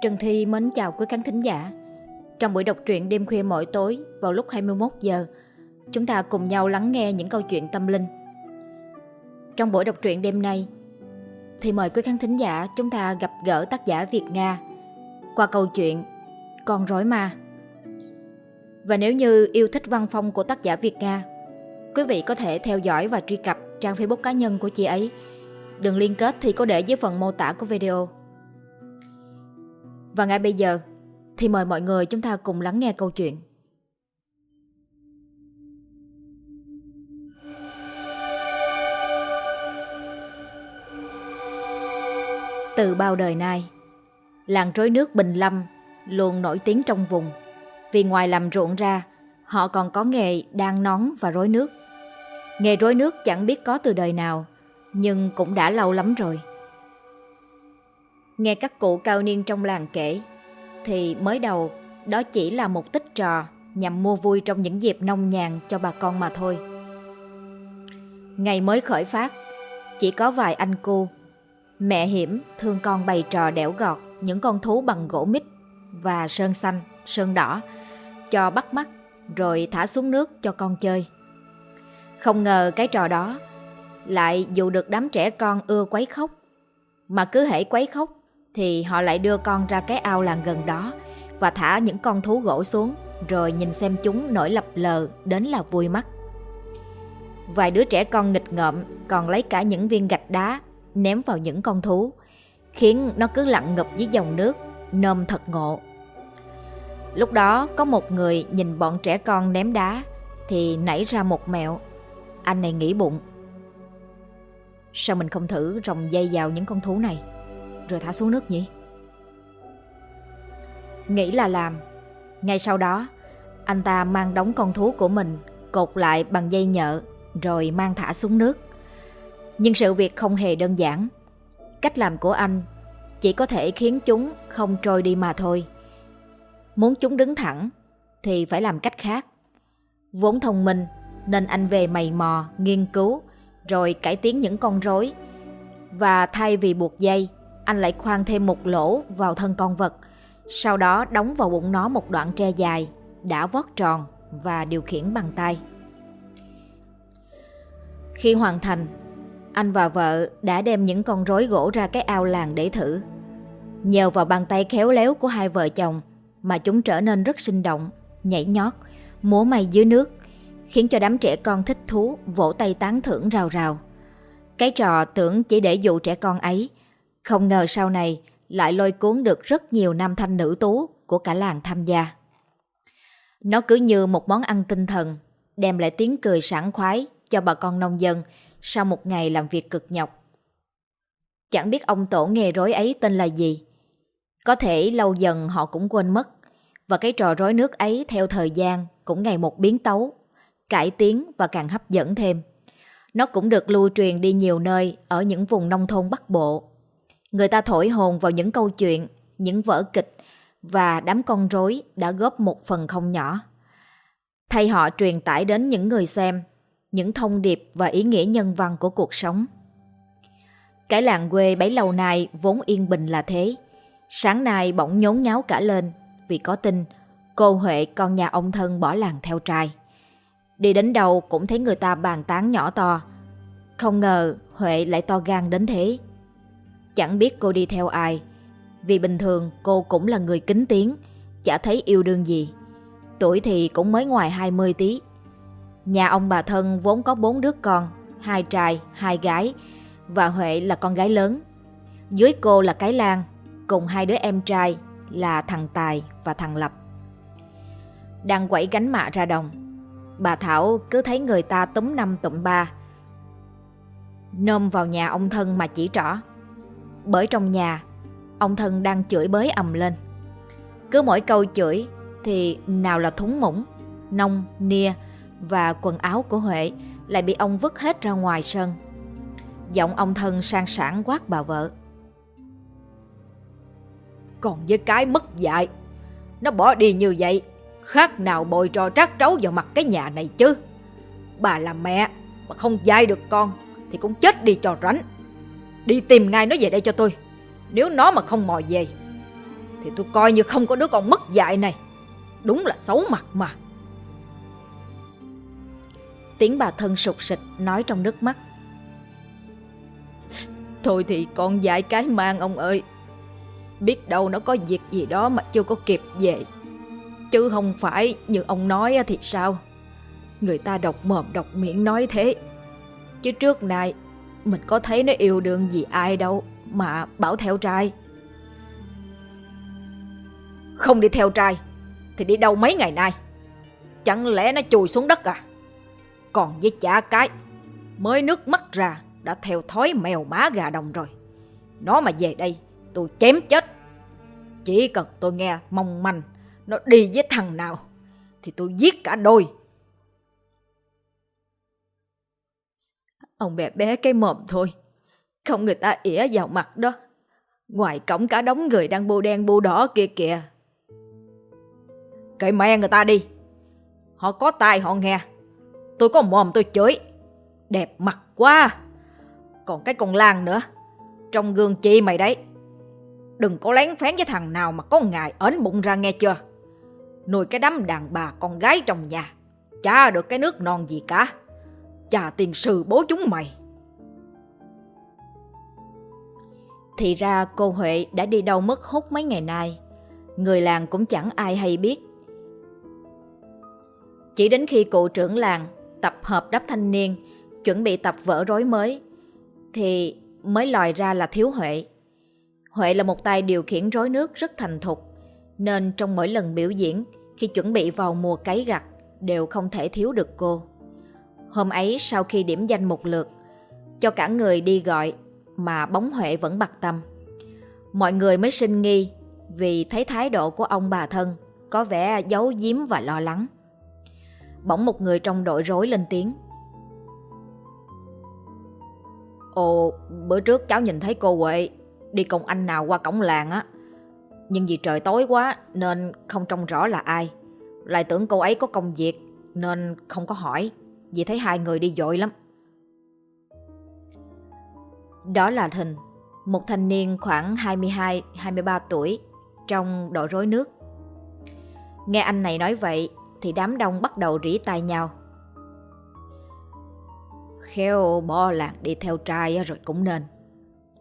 Trần Thi mến chào quý khán thính giả. Trong buổi đọc truyện đêm khuya mỗi tối vào lúc 21 giờ, chúng ta cùng nhau lắng nghe những câu chuyện tâm linh. Trong buổi đọc truyện đêm nay, thì mời quý khán thính giả chúng ta gặp gỡ tác giả Việt Nga qua câu chuyện Con rối ma. Và nếu như yêu thích văn phong của tác giả Việt Nga, quý vị có thể theo dõi và truy cập trang Facebook cá nhân của chị ấy. Đường liên kết thì có để dưới phần mô tả của video. Và ngay bây giờ thì mời mọi người chúng ta cùng lắng nghe câu chuyện. Từ bao đời nay, làng rối nước Bình Lâm luôn nổi tiếng trong vùng. Vì ngoài làm ruộng ra, họ còn có nghề đan nón và rối nước. Nghề rối nước chẳng biết có từ đời nào, nhưng cũng đã lâu lắm rồi. Nghe các cụ cao niên trong làng kể, thì mới đầu đó chỉ là một tích trò nhằm mua vui trong những dịp nông nhàn cho bà con mà thôi. Ngày mới khởi phát, chỉ có vài anh cu, mẹ hiểm thương con bày trò đẻo gọt những con thú bằng gỗ mít và sơn xanh, sơn đỏ, cho bắt mắt rồi thả xuống nước cho con chơi. Không ngờ cái trò đó lại dù được đám trẻ con ưa quấy khóc. Mà cứ hễ quấy khóc thì họ lại đưa con ra cái ao làng gần đó và thả những con thú gỗ xuống rồi nhìn xem chúng nổi lập lờ đến là vui mắt. Vài đứa trẻ con nghịch ngợm còn lấy cả những viên gạch đá ném vào những con thú, khiến nó cứ lặn ngập dưới dòng nước, nôm thật ngộ. Lúc đó có một người nhìn bọn trẻ con ném đá thì nảy ra một mẹo. Anh này nghĩ bụng. Sao mình không thử rồng dây vào những con thú này? Rồi thả xuống nước nhỉ? Nghĩ là làm. Ngay sau đó, anh ta mang đống con thú của mình cột lại bằng dây nhợ rồi mang thả xuống nước. Nhưng sự việc không hề đơn giản. Cách làm của anh chỉ có thể khiến chúng không trôi đi mà thôi. Muốn chúng đứng thẳng thì phải làm cách khác. Vốn thông minh nên anh về mày mò, nghiên cứu rồi cải tiến những con rối và thay vì buộc dây anh lại khoan thêm một lỗ vào thân con vật, sau đó đóng vào bụng nó một đoạn tre dài, đã vót tròn và điều khiển bằng tay. Khi hoàn thành, anh và vợ đã đem những con rối gỗ ra cái ao làng để thử. Nhờ vào bàn tay khéo léo của hai vợ chồng mà chúng trở nên rất sinh động, nhảy nhót, múa may dưới nước, khiến cho đám trẻ con thích thú vỗ tay tán thưởng rào rào. Cái trò tưởng chỉ để dụ trẻ con ấy không ngờ sau này lại lôi cuốn được rất nhiều nam thanh nữ tú của cả làng tham gia. Nó cứ như một món ăn tinh thần, đem lại tiếng cười sảng khoái cho bà con nông dân sau một ngày làm việc cực nhọc. Chẳng biết ông tổ nghề rối ấy tên là gì. Có thể lâu dần họ cũng quên mất, và cái trò rối nước ấy theo thời gian cũng ngày một biến tấu, cải tiến và càng hấp dẫn thêm. Nó cũng được lưu truyền đi nhiều nơi ở những vùng nông thôn Bắc Bộ Người ta thổi hồn vào những câu chuyện, những vở kịch và đám con rối đã góp một phần không nhỏ. Thay họ truyền tải đến những người xem những thông điệp và ý nghĩa nhân văn của cuộc sống. Cái làng quê bấy lâu nay vốn yên bình là thế. Sáng nay bỗng nhốn nháo cả lên vì có tin cô Huệ con nhà ông thân bỏ làng theo trai. Đi đến đâu cũng thấy người ta bàn tán nhỏ to. Không ngờ Huệ lại to gan đến thế. Chẳng biết cô đi theo ai. Vì bình thường cô cũng là người kính tiếng Chả thấy yêu đương gì. Tuổi thì cũng mới ngoài 20 tí. Nhà ông bà thân vốn có bốn đứa con Hai trai, hai gái Và Huệ là con gái lớn. Dưới cô là Cái Lan Cùng hai đứa em trai là thằng Tài và thằng Lập. Đang quẩy gánh mạ ra đồng Bà Thảo cứ thấy người ta túm năm tụm ba. Nôm vào nhà ông thân mà chỉ trỏ bởi trong nhà ông thân đang chửi bới ầm lên. Cứ mỗi câu chửi thì nào là thúng mũng, nông, nia và quần áo của Huệ lại bị ông vứt hết ra ngoài sân. Giọng ông thân sang sảng quát bà vợ. Còn với cái mất dạy, nó bỏ đi như vậy, khác nào bồi trò trát trấu vào mặt cái nhà này chứ. Bà là mẹ mà không dạy được con thì cũng chết đi cho rảnh. Đi tìm ngay nó về đây cho tôi. Nếu nó mà không mò về, Thì tôi coi như không có đứa con mất dạy này. Đúng là xấu mặt mà. Tiếng bà thân sụt sịch nói trong nước mắt. Thôi thì con dạy cái mang ông ơi. Biết đâu nó có việc gì đó mà chưa có kịp về. Chứ không phải như ông nói thì sao? Người ta độc mồm độc miệng nói thế. Chứ trước nay mình có thấy nó yêu đương gì ai đâu Mà bảo theo trai. Không đi theo trai Thì đi đâu mấy ngày nay? Chẳng lẽ nó chùi xuống đất à? Còn với chả cái, Mới nước mắt ra Đã theo thói mèo má gà đồng rồi. Nó mà về đây, Tôi chém chết. Chỉ cần tôi nghe mong manh Nó đi với thằng nào Thì tôi giết cả đôi. Ông bé bé cái mồm thôi. Không người ta ỉa vào mặt đó. Ngoài cổng cả đống người đang bô đen bô đỏ kia kìa. Kệ mẹ người ta đi. Họ có tai họ nghe. Tôi có mồm tôi chửi. Đẹp mặt quá. Còn cái con Lan nữa. Trong gương chi mày đấy. Đừng có lén phén với thằng nào mà có ngại ấn bụng ra nghe chưa. Nuôi cái đám đàn bà con gái trong nhà. Chả được cái nước non gì cả. Chà tiền sư bố chúng mày. Thì ra cô Huệ đã đi đâu mất hút mấy ngày nay, Người làng cũng chẳng ai hay biết. Chỉ đến khi cụ trưởng làng tập hợp đắp thanh niên, Chuẩn bị tập vở rối mới, Thì mới lòi ra là thiếu Huệ. Huệ là một tay điều khiển rối nước rất thành thục, Nên trong mỗi lần biểu diễn, Khi chuẩn bị vào mùa cấy gặt, Đều không thể thiếu được cô. Hôm ấy sau khi điểm danh một lượt, cho cả người đi gọi mà bóng Huệ vẫn bặt tâm. Mọi người mới sinh nghi vì thấy thái độ của ông bà thân có vẻ giấu giếm và lo lắng. Bỗng một người trong đội rối lên tiếng. Ồ, bữa trước cháu nhìn thấy cô Huệ đi cùng anh nào qua cổng làng á. Nhưng vì trời tối quá nên không trông rõ là ai. Lại tưởng cô ấy có công việc nên không có hỏi. Vì thấy hai người đi dội lắm. Đó là Thình Một thanh niên khoảng 22-23 tuổi, Trong đội rối nước. Nghe anh này nói vậy Thì đám đông bắt đầu rỉ tai nhau. Khéo bo làng đi theo trai rồi cũng nên.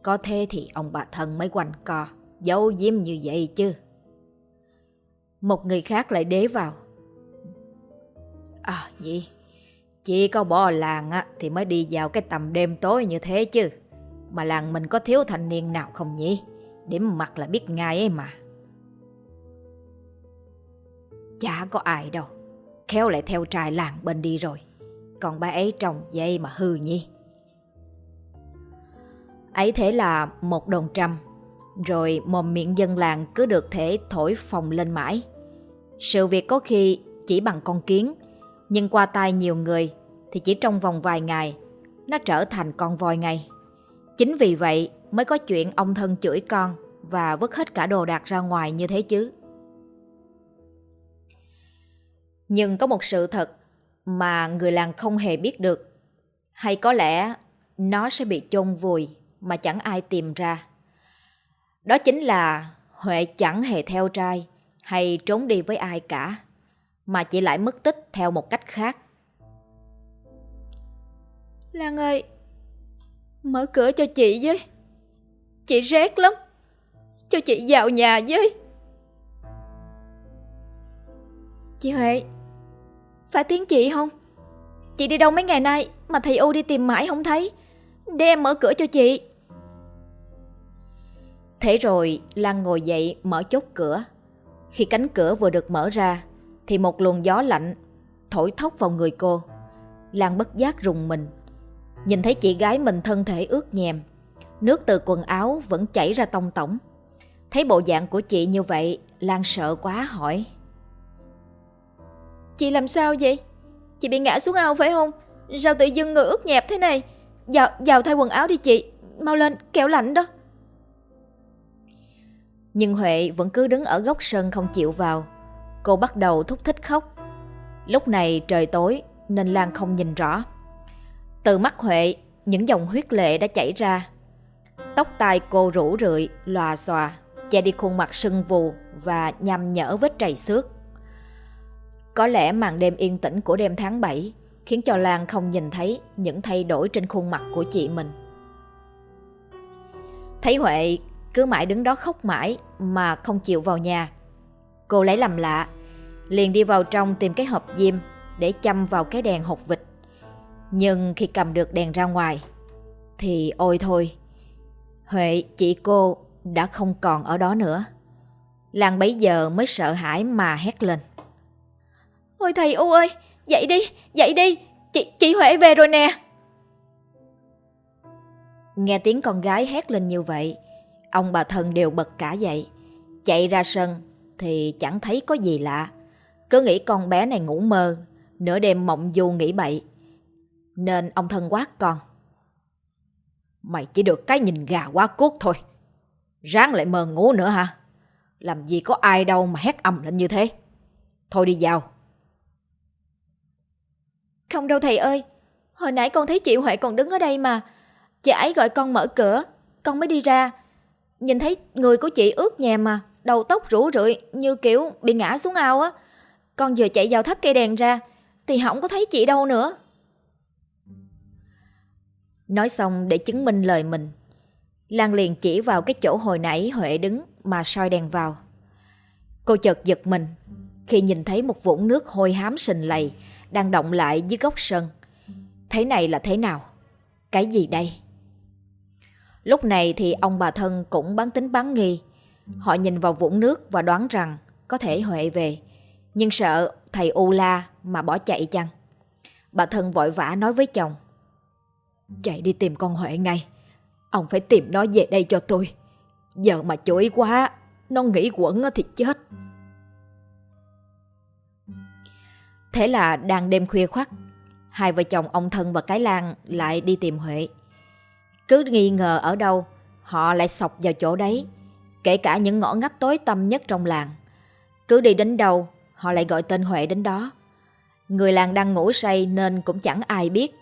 Có thế thì ông bà thân mới quanh co, Giấu giếm như vậy chứ. Một người khác lại đế vào. À gì? Chỉ có bỏ làng á, thì mới đi vào cái tầm đêm tối như thế chứ. Mà làng mình có thiếu thanh niên nào không nhỉ? Điểm mặt là biết ngay ấy mà. Chả có ai đâu. Khéo lại theo trai làng bên đi rồi. Còn ba ấy trồng dây mà hư nhi. Ấy thế là một đồng trăm. Rồi mồm miệng dân làng cứ được thể thổi phồng lên mãi. Sự việc có khi chỉ bằng con kiến nhưng qua tay nhiều người thì chỉ trong vòng vài ngày, nó trở thành con voi ngay. Chính vì vậy mới có chuyện ông thân chửi con và vứt hết cả đồ đạc ra ngoài như thế chứ. Nhưng có một sự thật mà người làng không hề biết được. Hay có lẽ nó sẽ bị chôn vùi mà chẳng ai tìm ra. Đó chính là Huệ chẳng hề theo trai hay trốn đi với ai cả mà chị lại mất tích theo một cách khác. Lan ơi, mở cửa cho chị với. Chị rét lắm, cho chị vào nhà với. Chị Huệ, phải tiếng chị không? Chị đi đâu mấy ngày nay mà thầy U đi tìm mãi không thấy. Để em mở cửa cho chị. Thế rồi Lan ngồi dậy mở chốt cửa. Khi cánh cửa vừa được mở ra, thì một luồng gió lạnh thổi thốc vào người cô. Lan bất giác rùng mình. Nhìn thấy chị gái mình thân thể ướt nhèm, nước từ quần áo vẫn chảy ra tông tổng. Thấy bộ dạng của chị như vậy, Lan sợ quá hỏi. Chị làm sao vậy? Chị bị ngã xuống ao phải không? Sao tự dưng người ướt nhẹp thế này? Vào, vào thay quần áo đi chị, mau lên, kẹo lạnh đó. Nhưng Huệ vẫn cứ đứng ở góc sân không chịu vào. Cô bắt đầu thúc thích khóc. Lúc này trời tối nên Lan không nhìn rõ. Từ mắt Huệ, những dòng huyết lệ đã chảy ra. Tóc tai cô rủ rượi, lòa xòa, che đi khuôn mặt sưng vù và nhằm nhở vết trầy xước. Có lẽ màn đêm yên tĩnh của đêm tháng 7 khiến cho Lan không nhìn thấy những thay đổi trên khuôn mặt của chị mình. Thấy Huệ cứ mãi đứng đó khóc mãi mà không chịu vào nhà. Cô lấy làm lạ, liền đi vào trong tìm cái hộp diêm để châm vào cái đèn hột vịt. Nhưng khi cầm được đèn ra ngoài, thì ôi thôi, Huệ chị cô đã không còn ở đó nữa. làng bấy giờ mới sợ hãi mà hét lên. Ôi thầy U ơi, dậy đi, dậy đi, chị, chị Huệ về rồi nè. Nghe tiếng con gái hét lên như vậy, ông bà thân đều bật cả dậy. Chạy ra sân thì chẳng thấy có gì lạ. Cứ nghĩ con bé này ngủ mơ, nửa đêm mộng du nghĩ bậy. Nên ông thân quát con. Mày chỉ được cái nhìn gà quá cuốc thôi. Ráng lại mờ ngủ nữa hả? Làm gì có ai đâu mà hét ầm lên như thế. Thôi đi vào. Không đâu thầy ơi. Hồi nãy con thấy chị Huệ còn đứng ở đây mà. Chị ấy gọi con mở cửa. Con mới đi ra. Nhìn thấy người của chị ướt nhèm mà. Đầu tóc rủ rượi như kiểu bị ngã xuống ao á. Con vừa chạy vào thắp cây đèn ra. Thì không có thấy chị đâu nữa. Nói xong để chứng minh lời mình, Lan liền chỉ vào cái chỗ hồi nãy Huệ đứng mà soi đèn vào. Cô chợt giật mình khi nhìn thấy một vũng nước hôi hám sình lầy đang động lại dưới góc sân. Thế này là thế nào? Cái gì đây? Lúc này thì ông bà thân cũng bán tính bán nghi. Họ nhìn vào vũng nước và đoán rằng có thể Huệ về, nhưng sợ thầy U la mà bỏ chạy chăng. Bà thân vội vã nói với chồng. Chạy đi tìm con Huệ ngay. Ông phải tìm nó về đây cho tôi. Giờ mà chối quá, nó nghĩ quẩn thì chết. Thế là đang đêm khuya khoắt, hai vợ chồng ông thân và cái lan lại đi tìm Huệ. Cứ nghi ngờ ở đâu, họ lại sọc vào chỗ đấy, kể cả những ngõ ngách tối tăm nhất trong làng. Cứ đi đến đâu, họ lại gọi tên Huệ đến đó. Người làng đang ngủ say nên cũng chẳng ai biết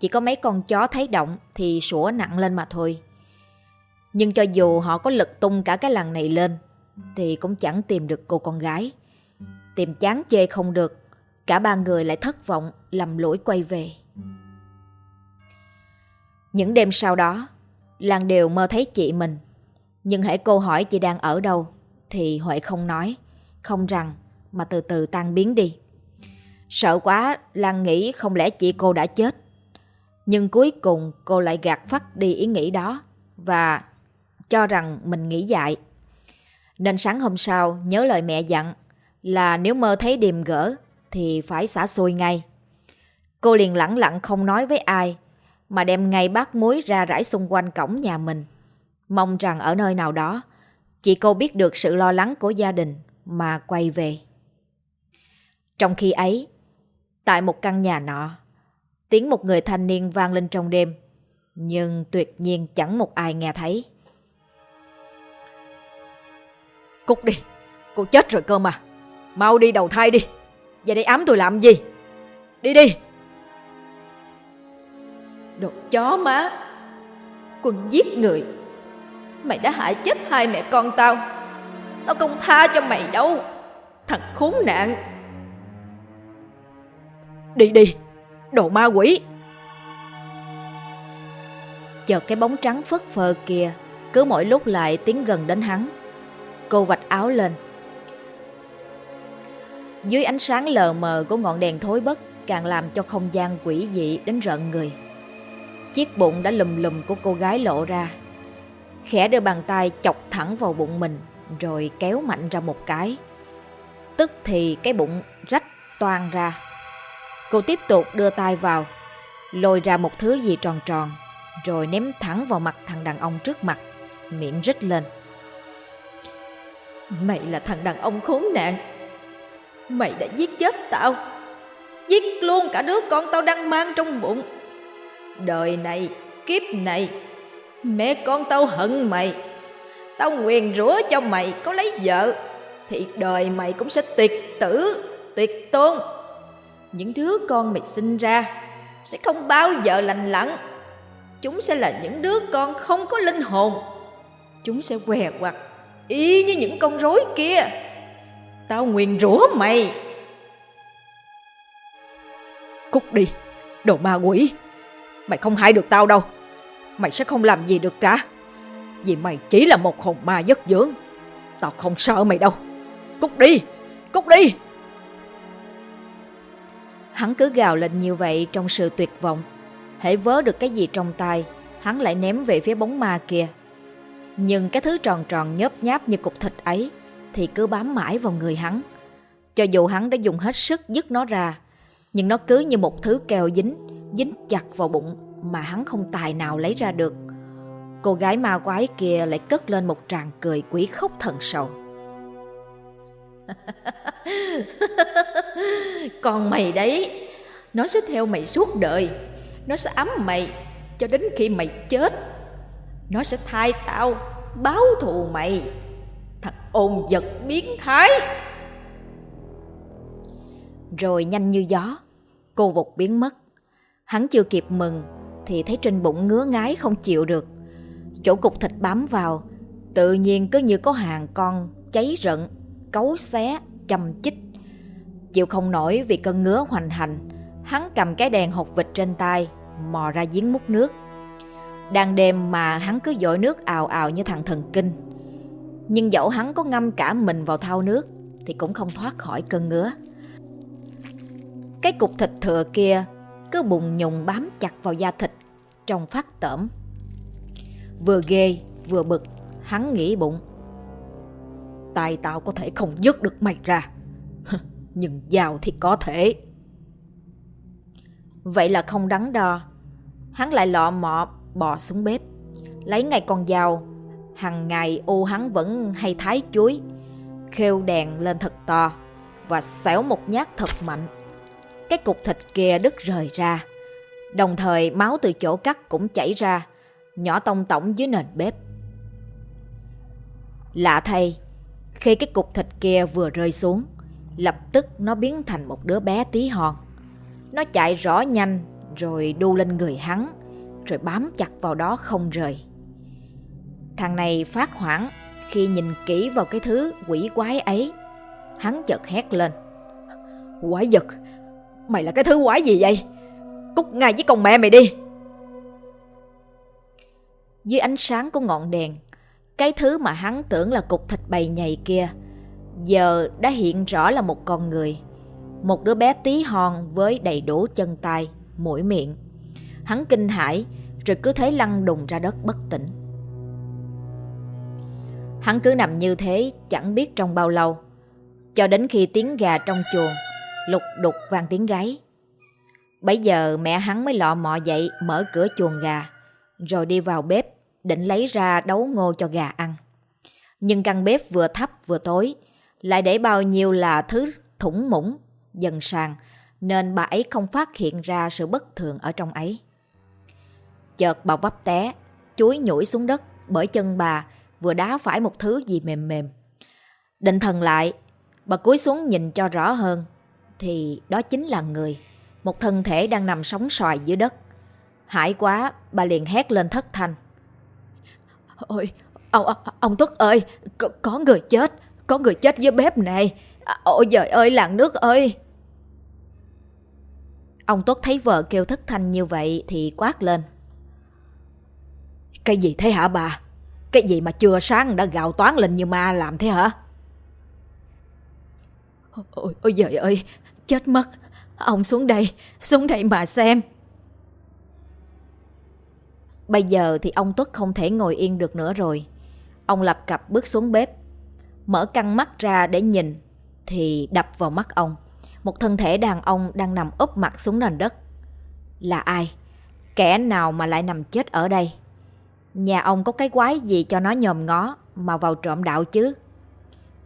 chỉ có mấy con chó thấy động thì sủa nặng lên mà thôi. Nhưng cho dù họ có lực tung cả cái làng này lên, thì cũng chẳng tìm được cô con gái. Tìm chán chê không được, cả ba người lại thất vọng lầm lỗi quay về. Những đêm sau đó, Lan đều mơ thấy chị mình. Nhưng hãy cô hỏi chị đang ở đâu, thì Huệ không nói, không rằng, mà từ từ tan biến đi. Sợ quá, Lan nghĩ không lẽ chị cô đã chết. Nhưng cuối cùng cô lại gạt phát đi ý nghĩ đó và cho rằng mình nghĩ dại. Nên sáng hôm sau nhớ lời mẹ dặn là nếu mơ thấy điềm gỡ thì phải xả xuôi ngay. Cô liền lẳng lặng không nói với ai mà đem ngay bát muối ra rải xung quanh cổng nhà mình. Mong rằng ở nơi nào đó chị cô biết được sự lo lắng của gia đình mà quay về. Trong khi ấy, tại một căn nhà nọ, Tiếng một người thanh niên vang lên trong đêm, nhưng tuyệt nhiên chẳng một ai nghe thấy. Cút đi, cô chết rồi cơ mà. Mau đi đầu thai đi. Về đây ám tôi làm gì? Đi đi. Đồ chó má. Quân giết người. Mày đã hại chết hai mẹ con tao. Tao không tha cho mày đâu. Thằng khốn nạn. Đi đi. Đồ ma quỷ. Chợt cái bóng trắng phất phơ kia, Cứ mỗi lúc lại tiến gần đến hắn. Cô vạch áo lên. Dưới ánh sáng lờ mờ của ngọn đèn thối bất, Càng làm cho không gian quỷ dị đến rợn người. Chiếc bụng đã lùm lùm của cô gái lộ ra. Khẽ đưa bàn tay chọc thẳng vào bụng mình, Rồi kéo mạnh ra một cái. Tức thì cái bụng rách toan ra. Cô tiếp tục đưa tay vào, lôi ra một thứ gì tròn tròn, rồi ném thẳng vào mặt thằng đàn ông trước mặt, miệng rít lên. Mày là thằng đàn ông khốn nạn. Mày đã giết chết tao. Giết luôn cả đứa con tao đang mang trong bụng. Đời này, kiếp này, mẹ con tao hận mày. Tao nguyền rủa cho mày có lấy vợ, thì đời mày cũng sẽ tuyệt tử, tuyệt tôn những đứa con mày sinh ra sẽ không bao giờ lành lặn. Chúng sẽ là những đứa con không có linh hồn. Chúng sẽ què quặt, Y như những con rối kia. Tao nguyền rủa mày. Cút đi Đồ ma quỷ. Mày không hại được tao đâu. Mày sẽ không làm gì được cả. Vì mày chỉ là một hồn ma giấc dưỡng. Tao không sợ mày đâu. Cút đi Cút đi. Hắn cứ gào lên như vậy trong sự tuyệt vọng. Hễ vớ được cái gì trong tay, Hắn lại ném về phía bóng ma kia. Nhưng cái thứ tròn tròn nhớp nháp như cục thịt ấy, Thì cứ bám mãi vào người hắn. Cho dù hắn đã dùng hết sức dứt nó ra, Nhưng nó cứ như một thứ keo dính Dính chặt vào bụng Mà hắn không tài nào lấy ra được. Cô gái ma quái kia lại cất lên một tràng cười quỷ khóc thần sầu. Còn mày đấy, Nó sẽ theo mày suốt đời. Nó sẽ ấm mày Cho đến khi mày chết. Nó sẽ thay tao Báo thù mày. Thằng ôn vật biến thái. Rồi nhanh như gió, Cô vụt biến mất. Hắn chưa kịp mừng Thì thấy trên bụng ngứa ngái không chịu được. Chỗ cục thịt bám vào, Tự nhiên cứ như có hàng con cháy rận Cấu xé, châm chích. Chịu không nổi vì cơn ngứa hoành hành Hắn cầm cái đèn hột vịt trên tay Mò ra giếng múc nước. Đang đêm mà hắn cứ dội nước ào ào như thằng thần kinh. Nhưng dẫu hắn có ngâm cả mình vào thau nước Thì cũng không thoát khỏi cơn ngứa. Cái cục thịt thừa kia cứ bùng nhùng bám chặt vào da thịt Trông phát tởm. Vừa ghê vừa bực Hắn nghĩ bụng. Tay tao có thể không dứt được mày ra. Nhưng dao thì có thể. Vậy là không đắn đo. Hắn lại lọ mọ, bò xuống bếp. Lấy ngay con dao. Hằng ngày ô hắn vẫn hay thái chuối. Khêu đèn lên thật to Và xẻo một nhát thật mạnh. Cái cục thịt kia đứt rời ra. Đồng thời máu từ chỗ cắt cũng chảy ra, Nhỏ tông tổng dưới nền bếp. Lạ thay khi cái cục thịt kia vừa rơi xuống, Lập tức nó biến thành một đứa bé tí hon. Nó chạy rõ nhanh, Rồi đu lên người hắn, Rồi bám chặt vào đó không rời. Thằng này phát hoảng, Khi nhìn kỹ vào cái thứ quỷ quái ấy, Hắn chợt hét lên. Quái vật! Mày là cái thứ quái gì vậy? Cút ngay với con mẹ mày đi! Dưới ánh sáng của ngọn đèn cái thứ mà hắn tưởng là cục thịt bầy nhầy kia Giờ đã hiện rõ là một con người. Một đứa bé tí hon với đầy đủ chân tay, mũi miệng. Hắn kinh hãi rồi cứ thế lăn đùng ra đất bất tỉnh. Hắn cứ nằm như thế chẳng biết trong bao lâu. Cho đến khi tiếng gà trong chuồng Lục đục vang tiếng gáy. Bây giờ mẹ hắn mới lọ mọ dậy mở cửa chuồng gà Rồi đi vào bếp định lấy ra đấu ngô cho gà ăn Nhưng căn bếp vừa thấp vừa tối lại để bao nhiêu là thứ thủng mũng, dần sàn, nên bà ấy không phát hiện ra sự bất thường ở trong ấy. Chợt bà vấp té, chuối nhủi xuống đất bởi chân bà vừa đá phải một thứ gì mềm mềm. Định thần lại, bà cúi xuống nhìn cho rõ hơn, thì đó chính là người, một thân thể đang nằm sóng xoài dưới đất. Hãi quá, bà liền hét lên thất thanh. Ôi, ông, ông Tuất ơi, có, có người chết, có người chết dưới bếp này. À, ôi giời ơi, làng nước ơi. Ông Tuất thấy vợ kêu thất thanh như vậy thì quát lên. Cái gì thế hả bà? Cái gì mà chưa sáng đã gào toán lên như ma làm thế hả? Ôi, ôi giời ơi, chết mất. Ông xuống đây, xuống đây mà xem. Bây giờ thì ông Tuất không thể ngồi yên được nữa rồi. Ông lập cặp bước xuống bếp, mở căng mắt ra để nhìn, thì đập vào mắt ông. Một thân thể đàn ông đang nằm úp mặt xuống nền đất. Là ai? Kẻ nào mà lại nằm chết ở đây? Nhà ông có cái quái gì cho nó nhòm ngó mà vào trộm đạo chứ?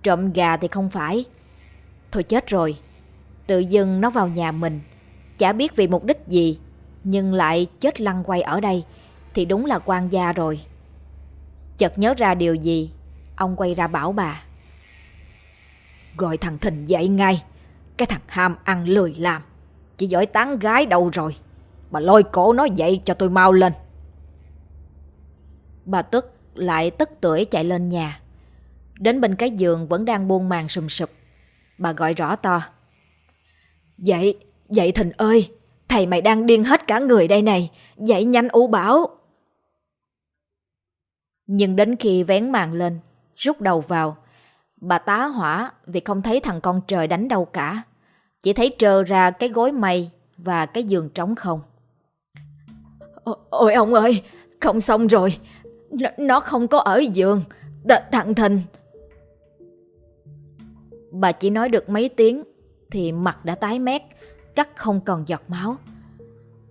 Trộm gà thì không phải. Thôi chết rồi. Tự dưng nó vào nhà mình. Chả biết vì mục đích gì. Nhưng lại chết lăn quay ở đây. Thì đúng là quan gia rồi. Chợt nhớ ra điều gì. Ông quay ra bảo bà. Gọi thằng Thình dậy ngay. Cái thằng ham ăn lười làm. Chỉ giỏi tán gái đâu rồi. Bà lôi cổ nó dậy cho tôi mau lên. Bà tức lại tức tuổi chạy lên nhà. Đến bên cái giường vẫn đang buông màn sùm sụp. Bà gọi rõ to. Dậy, dậy Thình ơi, thầy mày đang điên hết cả người đây này, dậy nhanh u bảo. Nhưng đến khi vén màn lên, rút đầu vào, bà tá hỏa vì không thấy thằng con trời đánh đâu cả. Chỉ thấy trơ ra cái gối mây và cái giường trống không. Ôi ông ơi, không xong rồi, nó, nó không có ở giường, Th thằng Thình. Bà chỉ nói được mấy tiếng thì mặt đã tái mét, cắt không còn giọt máu.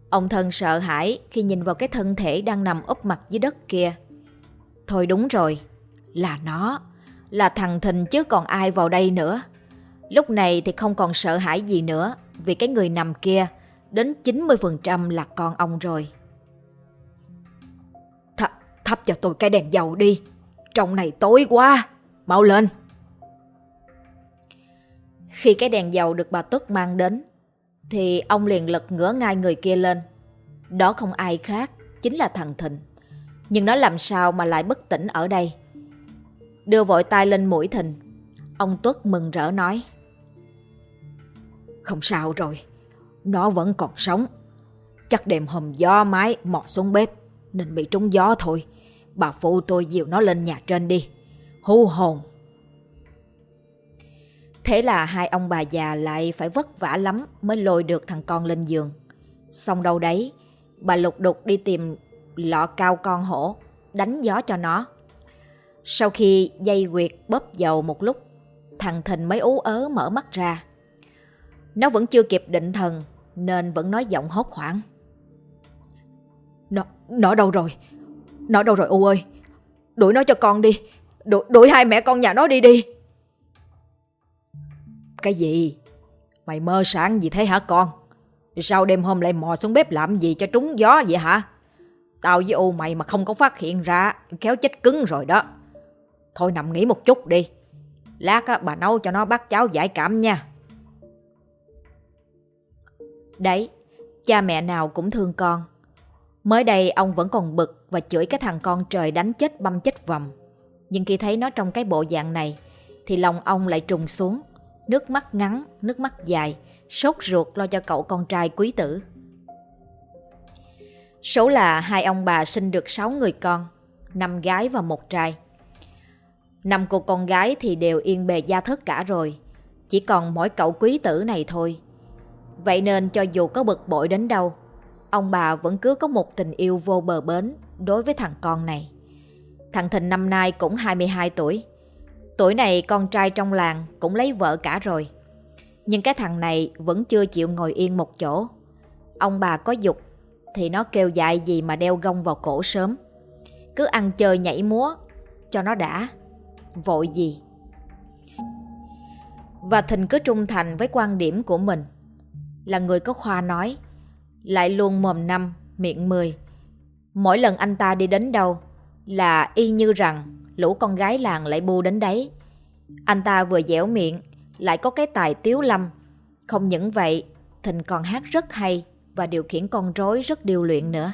Ông thân sợ hãi khi nhìn vào cái thân thể đang nằm úp mặt dưới đất kia. Thôi đúng rồi, là nó, là thằng Thình chứ còn ai vào đây nữa. Lúc này thì không còn sợ hãi gì nữa vì cái người nằm kia đến 90% là con ông rồi. Th thắp cho tôi cái đèn dầu đi, trong này tối quá, mau lên. Khi cái đèn dầu được bà Tuất mang đến, thì ông liền lật ngửa ngay người kia lên. Đó không ai khác, chính là thằng Thịnh. Nhưng nó làm sao mà lại bất tỉnh ở đây? Đưa vội tay lên mũi thình, ông Tuất mừng rỡ nói. Không sao rồi, nó vẫn còn sống. Chắc đêm hôm gió mái mò xuống bếp nên bị trúng gió thôi. Bà phụ tôi dìu nó lên nhà trên đi. Hú hồn Thế là hai ông bà già lại phải vất vả lắm mới lôi được thằng con lên giường. Xong đâu đấy, bà lục đục đi tìm lọ cao con hổ, đánh gió cho nó. Sau khi dây quyệt bóp dầu một lúc, thằng Thình mới ú ớ mở mắt ra. Nó vẫn chưa kịp định thần nên vẫn nói giọng hốt hoảng. Nó, nó đâu rồi? Nó đâu rồi U ơi? Đuổi nó cho con đi. Đuổi, đuổi hai mẹ con nhà nó đi đi. Cái gì? Mày mơ sáng gì thế hả con? Sao đêm hôm lại mò xuống bếp làm gì cho trúng gió vậy hả? Tao với ô mày mà không có phát hiện ra, kéo chết cứng rồi đó. Thôi nằm nghỉ một chút đi. Lát á, bà nấu cho nó bát cháo giải cảm nha. Đấy, cha mẹ nào cũng thương con. Mới đây ông vẫn còn bực và chửi cái thằng con trời đánh chết băm chết vầm. Nhưng khi thấy nó trong cái bộ dạng này, thì lòng ông lại trùng xuống nước mắt ngắn, nước mắt dài, sốt ruột lo cho cậu con trai quý tử. Số là hai ông bà sinh được sáu người con, năm gái và một trai. Năm cô con gái thì đều yên bề gia thất cả rồi, chỉ còn mỗi cậu quý tử này thôi. Vậy nên cho dù có bực bội đến đâu, ông bà vẫn cứ có một tình yêu vô bờ bến đối với thằng con này. Thằng Thịnh năm nay cũng 22 tuổi, Tuổi này con trai trong làng cũng lấy vợ cả rồi. Nhưng cái thằng này vẫn chưa chịu ngồi yên một chỗ. Ông bà có dục thì nó kêu dại gì mà đeo gông vào cổ sớm. Cứ ăn chơi nhảy múa cho nó đã. Vội gì. Và Thình cứ trung thành với quan điểm của mình. Là người có khoa nói. Lại luôn mồm năm, miệng mười. Mỗi lần anh ta đi đến đâu là y như rằng lũ con gái làng lại bu đến đấy. Anh ta vừa dẻo miệng, lại có cái tài tiếu lâm. Không những vậy, Thịnh còn hát rất hay và điều khiển con rối rất điêu luyện nữa.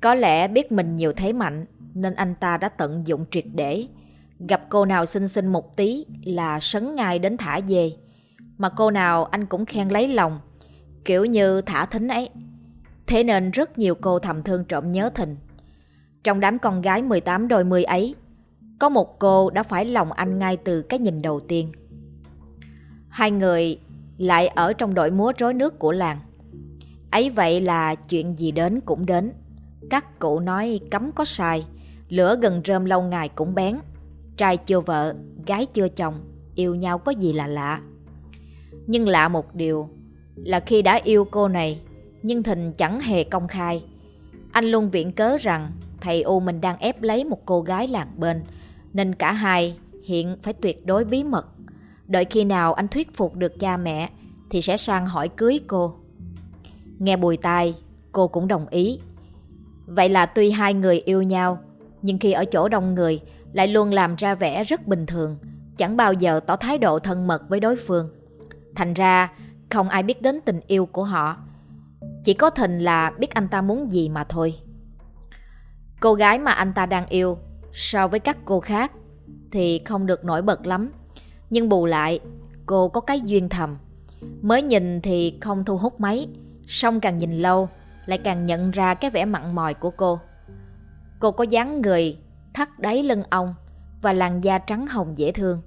Có lẽ biết mình nhiều thế mạnh nên anh ta đã tận dụng triệt để. Gặp cô nào xinh xinh một tí là sấn ngay đến thả về. Mà cô nào anh cũng khen lấy lòng, kiểu như thả thính ấy. Thế nên rất nhiều cô thầm thương trộm nhớ thình. Trong đám con gái 18 đôi mươi ấy, có một cô đã phải lòng anh ngay từ cái nhìn đầu tiên. Hai người lại ở trong đội múa rối nước của làng. Ấy vậy là chuyện gì đến cũng đến. Các cụ nói cấm có sai, lửa gần rơm lâu ngày cũng bén. Trai chưa vợ, gái chưa chồng, yêu nhau có gì là lạ. Nhưng lạ một điều là khi đã yêu cô này, nhưng Thình chẳng hề công khai. Anh luôn viện cớ rằng thầy U mình đang ép lấy một cô gái làng bên, nên cả hai hiện phải tuyệt đối bí mật. Đợi khi nào anh thuyết phục được cha mẹ thì sẽ sang hỏi cưới cô. Nghe bùi tai, cô cũng đồng ý. Vậy là tuy hai người yêu nhau, nhưng khi ở chỗ đông người lại luôn làm ra vẻ rất bình thường, chẳng bao giờ tỏ thái độ thân mật với đối phương. Thành ra, không ai biết đến tình yêu của họ. Chỉ có Thình là biết anh ta muốn gì mà thôi. Cô gái mà anh ta đang yêu so với các cô khác thì không được nổi bật lắm. Nhưng bù lại, cô có cái duyên thầm. Mới nhìn thì không thu hút mấy, song càng nhìn lâu lại càng nhận ra cái vẻ mặn mòi của cô. Cô có dáng người, thắt đáy lưng ông và làn da trắng hồng dễ thương.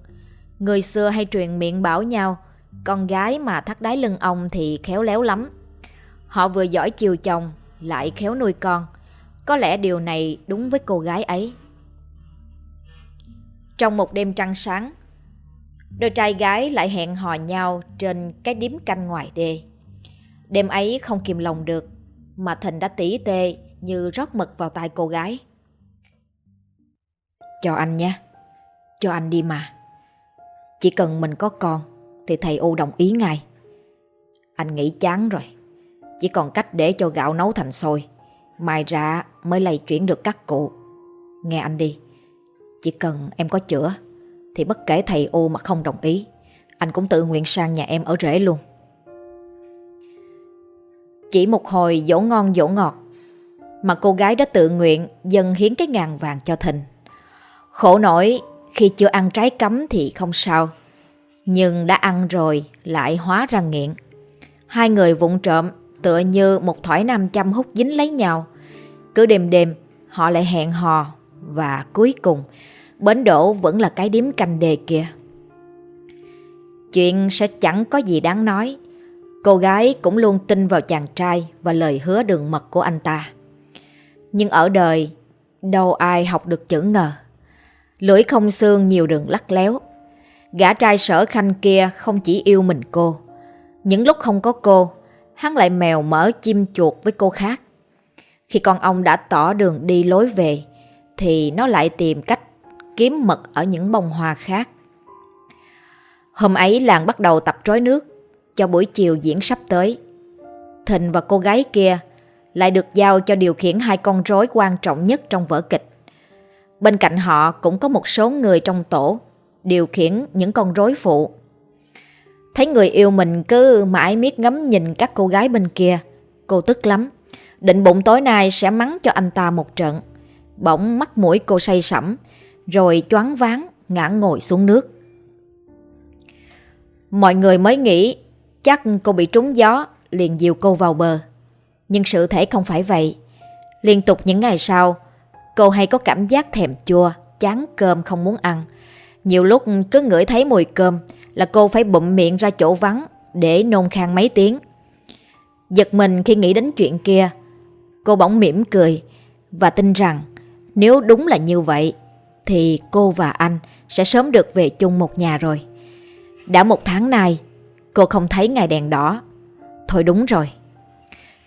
Người xưa hay truyền miệng bảo nhau, con gái mà thắt đáy lưng ông thì khéo léo lắm. Họ vừa giỏi chiều chồng, lại khéo nuôi con. Có lẽ điều này đúng với cô gái ấy. Trong một đêm trăng sáng, đôi trai gái lại hẹn hò nhau trên cái điếm canh ngoài đê. Đêm ấy không kìm lòng được, mà Thịnh đã tỉ tê như rót mật vào tai cô gái. Cho anh nhé, cho anh đi mà. Chỉ cần mình có con thì thầy U đồng ý ngay. Anh nghĩ chán rồi, chỉ còn cách để cho gạo nấu thành sôi. Mai ra mới lay chuyển được các cụ. Nghe anh đi, chỉ cần em có chữa thì bất kể thầy U mà không đồng ý, anh cũng tự nguyện sang nhà em ở rễ luôn. Chỉ một hồi dỗ ngon dỗ ngọt mà cô gái đã tự nguyện dâng hiến cái ngàn vàng cho Thịnh. Khổ nổi khi chưa ăn trái cấm thì không sao, nhưng đã ăn rồi lại hóa ra nghiện. Hai người vụng trộm tựa như một thỏi nam châm hút dính lấy nhau. Cứ đêm đêm họ lại hẹn hò và cuối cùng bến đổ vẫn là cái điếm canh đề kia. Chuyện sẽ chẳng có gì đáng nói. Cô gái cũng luôn tin vào chàng trai và lời hứa đường mật của anh ta. Nhưng ở đời, đâu ai học được chữ ngờ. Lưỡi không xương nhiều đường lắc léo. Gã trai sở khanh kia không chỉ yêu mình cô. Những lúc không có cô, hắn lại mèo mở chim chuột với cô khác. Khi con ông đã tỏ đường đi lối về, thì nó lại tìm cách kiếm mật ở những bông hoa khác. Hôm ấy làng bắt đầu tập trói nước cho buổi chiều diễn sắp tới. Thịnh và cô gái kia lại được giao cho điều khiển hai con rối quan trọng nhất trong vở kịch. Bên cạnh họ cũng có một số người trong tổ điều khiển những con rối phụ. Thấy người yêu mình cứ mãi miết ngắm nhìn các cô gái bên kia, cô tức lắm. Định bụng tối nay sẽ mắng cho anh ta một trận. Bỗng mắt mũi cô say sẩm, rồi choáng váng ngã ngồi xuống nước. Mọi người mới nghĩ chắc cô bị trúng gió, liền dìu cô vào bờ. Nhưng sự thể không phải vậy. Liên tục những ngày sau, cô hay có cảm giác thèm chua, chán cơm không muốn ăn. Nhiều lúc cứ ngửi thấy mùi cơm là cô phải bụm miệng ra chỗ vắng để nôn khan mấy tiếng. Giật mình khi nghĩ đến chuyện kia, cô bỗng mỉm cười và tin rằng nếu đúng là như vậy thì cô và anh sẽ sớm được về chung một nhà rồi. Đã một tháng nay, cô không thấy ngài đèn đỏ. Thôi đúng rồi.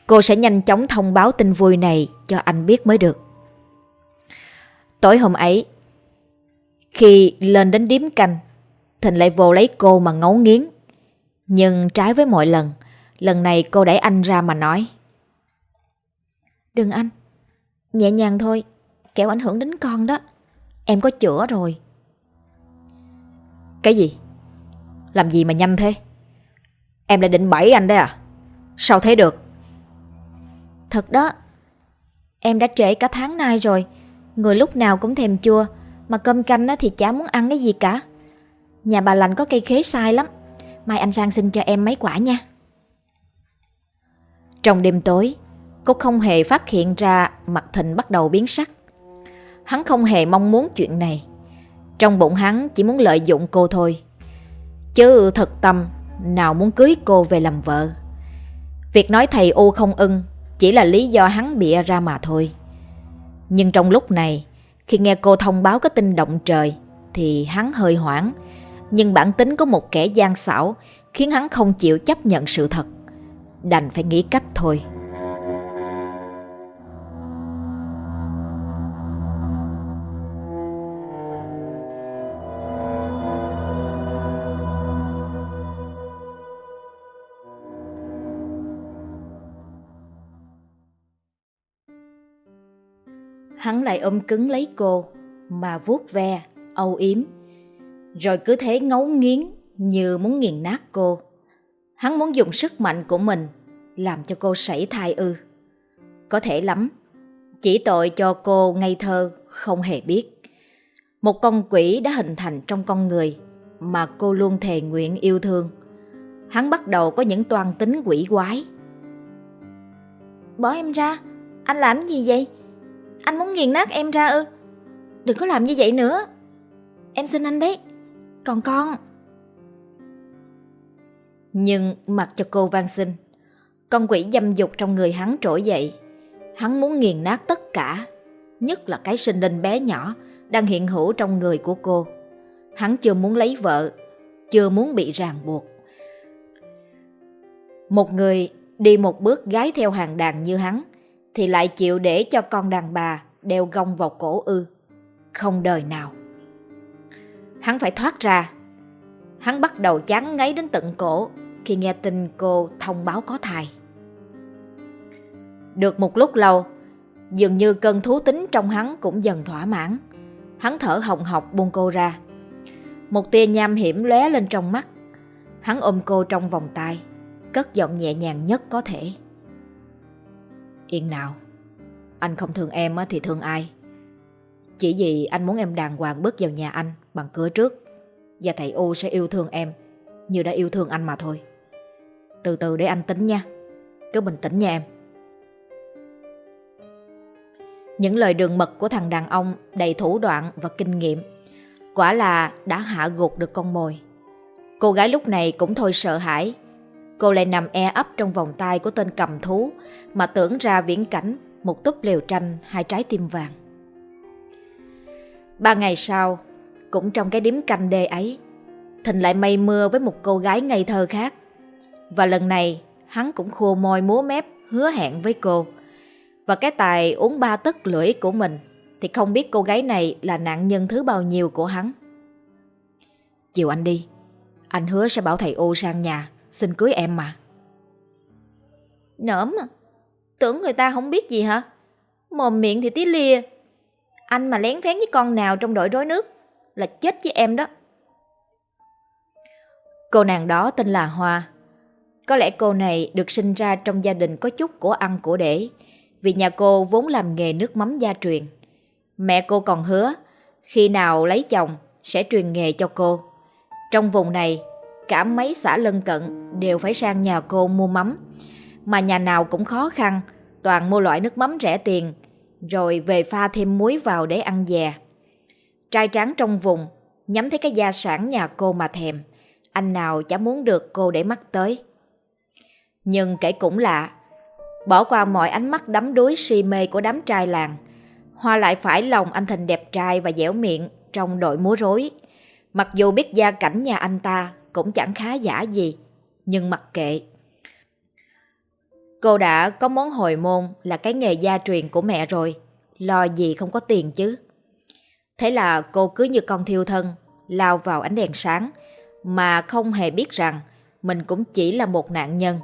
Cô sẽ nhanh chóng thông báo tin vui này cho anh biết mới được. Tối hôm ấy, khi lên đến điếm canh, Thịnh lại vô lấy cô mà ngấu nghiến. Nhưng trái với mọi lần, lần này cô đẩy anh ra mà nói. Đừng anh, nhẹ nhàng thôi, kẻo ảnh hưởng đến con đó. Em có chữa rồi. Cái gì? Làm gì mà nhanh thế? Em lại định bẫy anh đấy à? Sao thế được? Thật đó, em đã trễ cả tháng nay rồi. Người lúc nào cũng thèm chua, mà cơm canh thì chả muốn ăn cái gì cả. Nhà bà lành có cây khế sai lắm. Mai anh sang xin cho em mấy quả nha. Trong đêm tối, cô không hề phát hiện ra mặt Thịnh bắt đầu biến sắc. Hắn không hề mong muốn chuyện này. Trong bụng hắn chỉ muốn lợi dụng cô thôi. Chứ thật tâm nào muốn cưới cô về làm vợ. Việc nói thầy U không ưng chỉ là lý do hắn bịa ra mà thôi. Nhưng trong lúc này, khi nghe cô thông báo cái tin động trời, thì hắn hơi hoảng. Nhưng bản tính có một kẻ gian xảo khiến hắn không chịu chấp nhận sự thật. Đành phải nghĩ cách thôi. Hắn lại ôm cứng lấy cô mà vuốt ve, âu yếm. Rồi cứ thế ngấu nghiến như muốn nghiền nát cô. Hắn muốn dùng sức mạnh của mình làm cho cô sảy thai ư. Có thể lắm, chỉ tội cho cô ngây thơ không hề biết. Một con quỷ đã hình thành trong con người mà cô luôn thề nguyện yêu thương. Hắn bắt đầu có những toan tính quỷ quái. Bỏ em ra, anh làm gì vậy? Anh muốn nghiền nát em ra ư? Đừng có làm như vậy nữa. Em xin anh đấy. Còn con... Nhưng mặc cho cô van xin, con quỷ dâm dục trong người hắn trỗi dậy. Hắn muốn nghiền nát tất cả, nhất là cái sinh linh bé nhỏ đang hiện hữu trong người của cô. Hắn chưa muốn lấy vợ, chưa muốn bị ràng buộc. Một người đi một bước gái theo hàng đàn như hắn, thì lại chịu để cho con đàn bà đeo gông vào cổ ư. Không đời nào. Hắn phải thoát ra. Hắn bắt đầu chán ngấy đến tận cổ khi nghe tin cô thông báo có thai. Được một lúc lâu, dường như cơn thú tính trong hắn cũng dần thỏa mãn. Hắn thở hồng hộc buông cô ra. Một tia nham hiểm lóe lên trong mắt. Hắn ôm cô trong vòng tay, cất giọng nhẹ nhàng nhất có thể. Yên nào, anh không thương em thì thương ai? Chỉ vì anh muốn em đàng hoàng bước vào nhà anh bằng cửa trước và thầy U sẽ yêu thương em như đã yêu thương anh mà thôi. Từ từ để anh tính nha, cứ bình tĩnh nha em. Những lời đường mật của thằng đàn ông đầy thủ đoạn và kinh nghiệm quả là đã hạ gục được con mồi. Cô gái lúc này cũng thôi sợ hãi. Cô lại nằm e ấp trong vòng tay của tên cầm thú mà tưởng ra viễn cảnh một túp lều tranh hai trái tim vàng. Ba ngày sau, cũng trong cái điếm canh đê ấy, Thịnh lại mây mưa với một cô gái ngây thơ khác. Và lần này, hắn cũng khô môi múa mép hứa hẹn với cô. Và cái tài uống ba tấc lưỡi của mình thì không biết cô gái này là nạn nhân thứ bao nhiêu của hắn. Chiều anh đi, anh hứa sẽ bảo thầy ô sang nhà, xin cưới em mà. Nỡm à, tưởng người ta không biết gì hả? Mồm miệng thì tí lia. Anh mà lén phén với con nào trong đội rối nước là chết với em đó. Cô nàng đó tên là Hoa. Có lẽ cô này được sinh ra trong gia đình có chút của ăn của để, vì nhà cô vốn làm nghề nước mắm gia truyền. Mẹ cô còn hứa, khi nào lấy chồng sẽ truyền nghề cho cô. Trong vùng này, cả mấy xã lân cận đều phải sang nhà cô mua mắm, mà nhà nào cũng khó khăn, toàn mua loại nước mắm rẻ tiền, rồi về pha thêm muối vào để ăn dè. Trai tráng trong vùng, nhắm thấy cái gia sản nhà cô mà thèm, anh nào chả muốn được cô để mắt tới. Nhưng kể cũng lạ, bỏ qua mọi ánh mắt đắm đuối si mê của đám trai làng, Hoa lại phải lòng anh Thành đẹp trai và dẻo miệng trong đội múa rối. Mặc dù biết gia cảnh nhà anh ta cũng chẳng khá giả gì, nhưng mặc kệ. Cô đã có món hồi môn là cái nghề gia truyền của mẹ rồi, lo gì không có tiền chứ. Thế là cô cứ như con thiêu thân, lao vào ánh đèn sáng, mà không hề biết rằng mình cũng chỉ là một nạn nhân.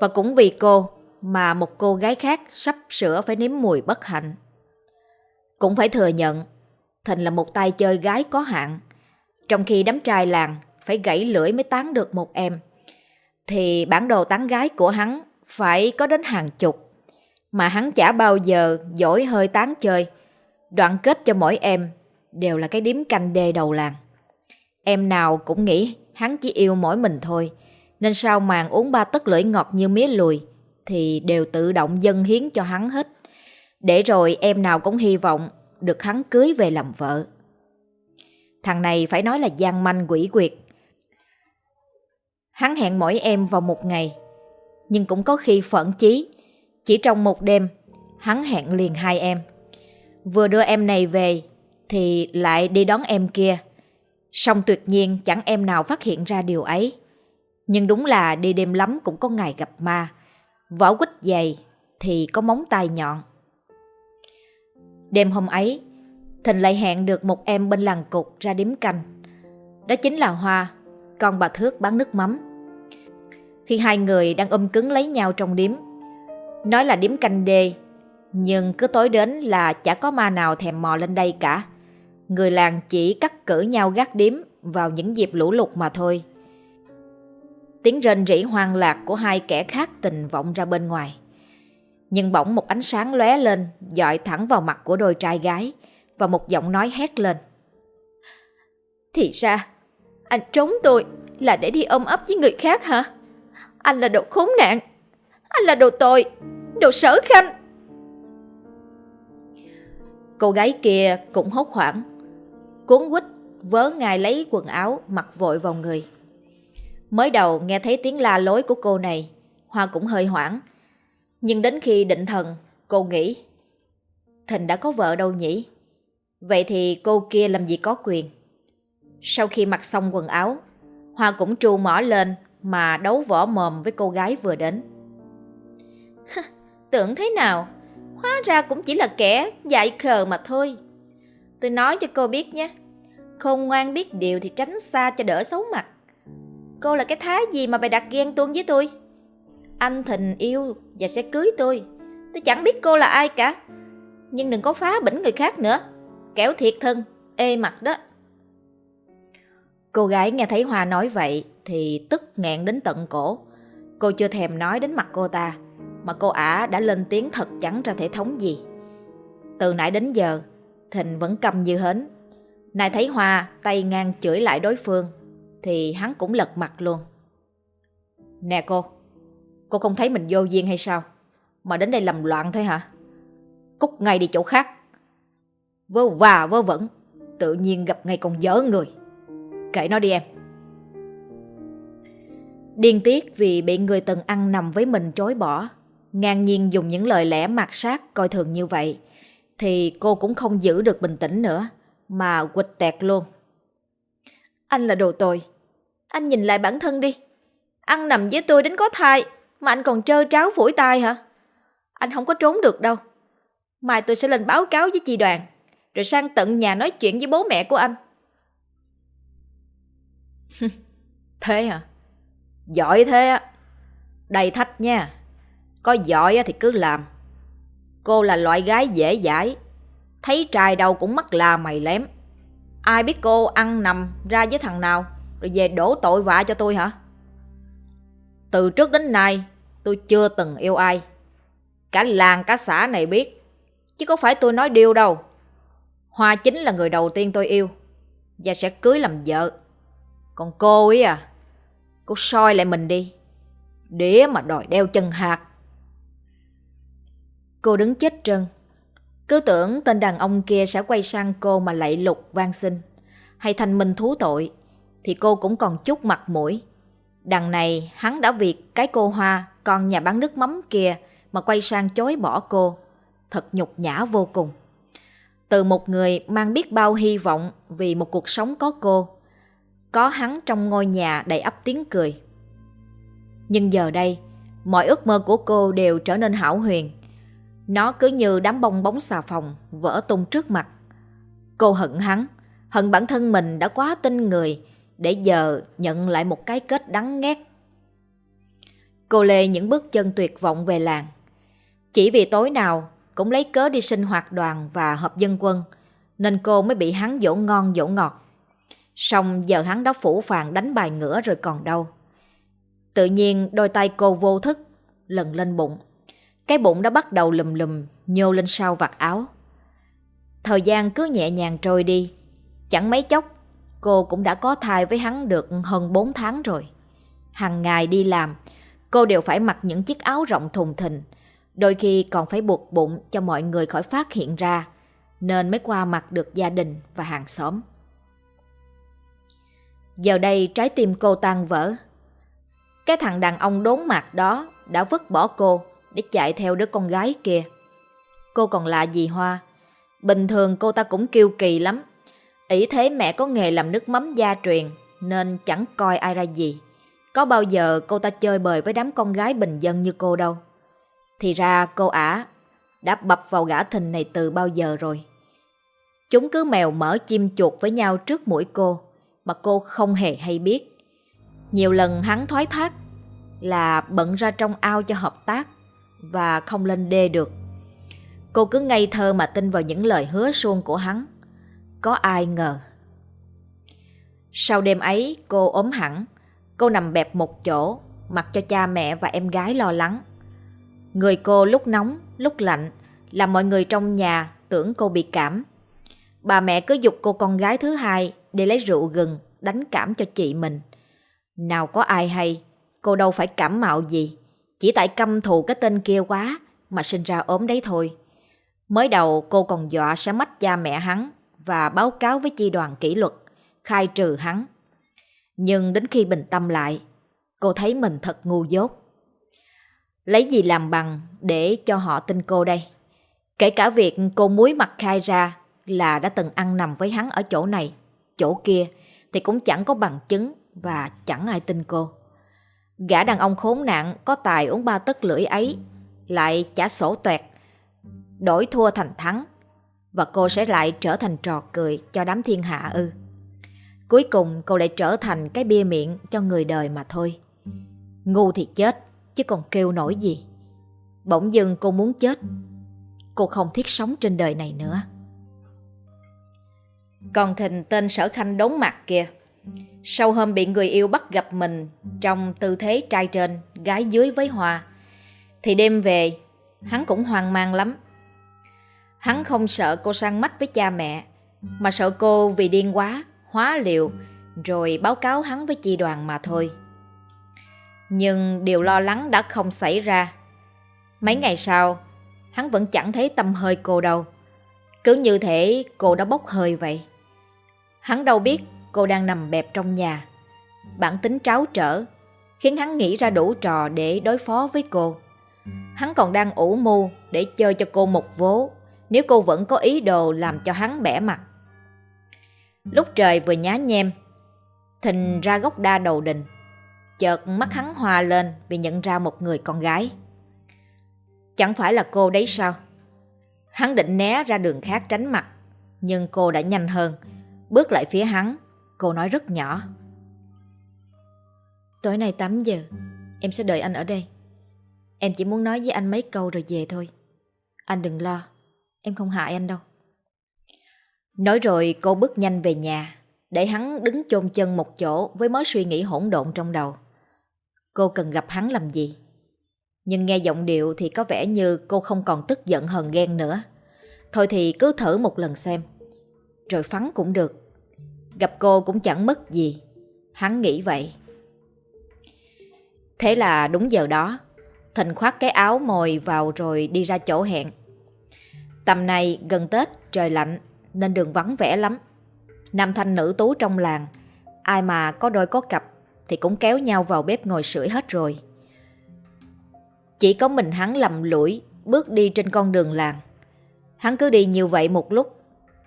Và cũng vì cô mà một cô gái khác sắp sửa phải nếm mùi bất hạnh. Cũng phải thừa nhận, Thịnh là một tay chơi gái có hạn. Trong khi đám trai làng phải gãy lưỡi mới tán được một em, thì bản đồ tán gái của hắn phải có đến hàng chục. Mà hắn chả bao giờ giỏi hơi tán chơi, đoạn kết cho mỗi em đều là cái điếm canh đê đầu làng. Em nào cũng nghĩ hắn chỉ yêu mỗi mình thôi, nên sao màn uống ba tấc lưỡi ngọt như mía lùi thì đều tự động dâng hiến cho hắn hết. Để rồi em nào cũng hy vọng được hắn cưới về làm vợ. Thằng này phải nói là gian manh quỷ quyệt. Hắn hẹn mỗi em vào một ngày, nhưng cũng có khi phẫn chí. Chỉ trong một đêm, hắn hẹn liền hai em. Vừa đưa em này về, thì lại đi đón em kia. Song tuyệt nhiên chẳng em nào phát hiện ra điều ấy. Nhưng đúng là đi đêm lắm cũng có ngày gặp ma. Vỏ quýt dày thì có móng tay nhọn. Đêm hôm ấy, Thịnh lại hẹn được một em bên làng cục ra điếm canh. Đó chính là Hoa, con bà Thước bán nước mắm. Khi hai người đang ôm cứng lấy nhau trong điếm, nói là điếm canh đê, nhưng cứ tối đến là chả có ma nào thèm mò lên đây cả. Người làng chỉ cắt cử nhau gác điếm vào những dịp lũ lụt mà thôi. Tiếng rên rỉ hoang lạc của hai kẻ khác tình vọng ra bên ngoài. Nhưng bỗng một ánh sáng lóe lên, dọi thẳng vào mặt của đôi trai gái và một giọng nói hét lên. Thì ra, anh trốn tôi là để đi ôm ấp với người khác hả? Anh là đồ khốn nạn, anh là đồ tội, đồ sở khanh. Cô gái kia cũng hốt hoảng, cuốn quýt vớ ngài lấy quần áo mặc vội vào người. Mới đầu nghe thấy tiếng la lối của cô này, Hoa cũng hơi hoảng. Nhưng đến khi định thần, cô nghĩ Thịnh đã có vợ đâu nhỉ? Vậy thì cô kia làm gì có quyền? Sau khi mặc xong quần áo, Hoa cũng tru mỏ lên mà đấu võ mồm với cô gái vừa đến. Tưởng thế nào? Hóa ra cũng chỉ là kẻ dại khờ mà thôi. Tôi nói cho cô biết nhé. Không ngoan biết điều thì tránh xa cho đỡ xấu mặt. Cô là cái thái gì mà bày đặt ghen tuông với tôi? Anh thình yêu và sẽ cưới tôi. Tôi chẳng biết cô là ai cả. Nhưng đừng có phá bỉnh người khác nữa. Kéo thiệt thân, ê mặt đó. Cô gái nghe thấy Hoa nói vậy thì tức nghẹn đến tận cổ. Cô chưa thèm nói đến mặt cô ta, mà cô ả đã lên tiếng thật chẳng ra thể thống gì. Từ nãy đến giờ, Thịnh vẫn cầm như hến. Này thấy Hoa tay ngang chửi lại đối phương, thì hắn cũng lật mặt luôn. Nè cô, cô không thấy mình vô duyên hay sao? Mà đến đây làm loạn thế hả? Cút ngay đi chỗ khác. Vớ và vớ vẩn, tự nhiên gặp ngay con dở người kể nó đi em. Điên tiết vì bị người từng ăn nằm với mình chối bỏ, ngang nhiên dùng những lời lẽ mặt sát coi thường như vậy, thì cô cũng không giữ được bình tĩnh nữa, mà quịch tẹt luôn. Anh là đồ tồi. Anh nhìn lại bản thân đi. Ăn nằm với tôi đến có thai, mà anh còn trơ tráo phủi tai hả? Anh không có trốn được đâu. Mai tôi sẽ lên báo cáo với chị đoàn, rồi sang tận nhà nói chuyện với bố mẹ của anh thế à? Giỏi thế á. Đầy thách nha. Có giỏi thì cứ làm. Cô là loại gái dễ dãi. Thấy trai đâu cũng mắc là mày lém. Ai biết cô ăn nằm ra với thằng nào, rồi về đổ tội vạ cho tôi hả? Từ trước đến nay, tôi chưa từng yêu ai. Cả làng, cả xã này biết. Chứ có phải tôi nói điều đâu. Hoa chính là người đầu tiên tôi yêu. Và sẽ cưới làm vợ. Còn cô ấy à, cô soi lại mình đi. Đĩa mà đòi đeo chân hạt. Cô đứng chết trân. Cứ tưởng tên đàn ông kia sẽ quay sang cô mà lạy lục van xin. Hay thành minh thú tội. Thì cô cũng còn chút mặt mũi. Đằng này hắn đã việc cái cô Hoa, con nhà bán nước mắm kia mà quay sang chối bỏ cô. Thật nhục nhã vô cùng. Từ một người mang biết bao hy vọng vì một cuộc sống có cô, có hắn trong ngôi nhà đầy ấp tiếng cười. Nhưng giờ đây, mọi ước mơ của cô đều trở nên hảo huyền. Nó cứ như đám bong bóng xà phòng vỡ tung trước mặt. Cô hận hắn, hận bản thân mình đã quá tin người để giờ nhận lại một cái kết đắng ngắt Cô lê những bước chân tuyệt vọng về làng. Chỉ vì tối nào cũng lấy cớ đi sinh hoạt đoàn và hợp dân quân, nên cô mới bị hắn dỗ ngon dỗ ngọt. Xong giờ hắn đã phủ phàng đánh bài ngửa rồi còn đâu. Tự nhiên đôi tay cô vô thức, lần lên bụng. Cái bụng đã bắt đầu lùm lùm, nhô lên sau vạt áo. Thời gian cứ nhẹ nhàng trôi đi. Chẳng mấy chốc, cô cũng đã có thai với hắn được hơn 4 tháng rồi. Hằng ngày đi làm, cô đều phải mặc những chiếc áo rộng thùng thình. Đôi khi còn phải buộc bụng cho mọi người khỏi phát hiện ra, nên mới qua mặt được gia đình và hàng xóm. Giờ đây trái tim cô tan vỡ. Cái thằng đàn ông đốn mặt đó đã vứt bỏ cô để chạy theo đứa con gái kia. Cô còn lạ gì Hoa? Bình thường cô ta cũng kiêu kỳ lắm. Ý thế mẹ có nghề làm nước mắm gia truyền nên chẳng coi ai ra gì. Có bao giờ cô ta chơi bời với đám con gái bình dân như cô đâu. Thì ra cô ả đã bập vào gã thình này từ bao giờ rồi. Chúng cứ mèo mở chim chuột với nhau trước mũi cô mà cô không hề hay biết. Nhiều lần hắn thoái thác là bận ra trong ao cho hợp tác và không lên đê được. Cô cứ ngây thơ mà tin vào những lời hứa suông của hắn. Có ai ngờ. Sau đêm ấy cô ốm hẳn, cô nằm bẹp một chỗ, mặc cho cha mẹ và em gái lo lắng. Người cô lúc nóng, lúc lạnh, làm mọi người trong nhà tưởng cô bị cảm. bà mẹ cứ dục cô con gái thứ hai để lấy rượu gừng đánh cảm cho chị mình. Nào có ai hay, cô đâu phải cảm mạo gì, chỉ tại căm thù cái tên kia quá mà sinh ra ốm đấy thôi. Mới đầu cô còn dọa sẽ mách cha mẹ hắn và báo cáo với chi đoàn kỷ luật, khai trừ hắn. Nhưng đến khi bình tâm lại, cô thấy mình thật ngu dốt. Lấy gì làm bằng để cho họ tin cô đây? Kể cả việc cô muối mặt khai ra là đã từng ăn nằm với hắn ở chỗ này, chỗ kia thì cũng chẳng có bằng chứng và chẳng ai tin cô. Gã đàn ông khốn nạn có tài uống ba tấc lưỡi ấy lại trả sổ toẹt, đổi thua thành thắng và cô sẽ lại trở thành trò cười cho đám thiên hạ ư. Cuối cùng cô lại trở thành cái bia miệng cho người đời mà thôi. Ngu thì chết, chứ còn kêu nổi gì. Bỗng dưng cô muốn chết. Cô không thiết sống trên đời này nữa. Còn thình tên sở khanh đốn mặt kia. Sau hôm bị người yêu bắt gặp mình trong tư thế trai trên, gái dưới với Hòa, thì đêm về, hắn cũng hoang mang lắm. Hắn không sợ cô sang mắt với cha mẹ, mà sợ cô vì điên quá, hóa liệu, rồi báo cáo hắn với chi đoàn mà thôi. Nhưng điều lo lắng đã không xảy ra. Mấy ngày sau, hắn vẫn chẳng thấy tâm hơi cô đâu. Cứ như thể cô đã bốc hơi vậy. Hắn đâu biết cô đang nằm bẹp trong nhà. Bản tính tráo trở, khiến hắn nghĩ ra đủ trò để đối phó với cô. Hắn còn đang ủ mưu để chơi cho cô một vố nếu cô vẫn có ý đồ làm cho hắn bẻ mặt. Lúc trời vừa nhá nhem, Thình ra gốc đa đầu đình. Chợt mắt hắn hòa lên vì nhận ra một người con gái. Chẳng phải là cô đấy sao? Hắn định né ra đường khác tránh mặt, nhưng cô đã nhanh hơn. Bước lại phía hắn, cô nói rất nhỏ. Tối nay 8 giờ, em sẽ đợi anh ở đây. Em chỉ muốn nói với anh mấy câu rồi về thôi. Anh đừng lo, em không hại anh đâu. Nói rồi cô bước nhanh về nhà, để hắn đứng chôn chân một chỗ với mớ suy nghĩ hỗn độn trong đầu. Cô cần gặp hắn làm gì? Nhưng nghe giọng điệu thì có vẻ như cô không còn tức giận hờn ghen nữa. Thôi thì cứ thử một lần xem. Rồi phắn cũng được. Gặp cô cũng chẳng mất gì. Hắn nghĩ vậy. Thế là đúng giờ đó, Thịnh khoác cái áo mồi vào rồi đi ra chỗ hẹn. Tầm này gần Tết, trời lạnh, nên đường vắng vẻ lắm. Nam thanh nữ tú trong làng, ai mà có đôi có cặp thì cũng kéo nhau vào bếp ngồi sưởi hết rồi. Chỉ có mình hắn lầm lũi bước đi trên con đường làng. Hắn cứ đi như vậy một lúc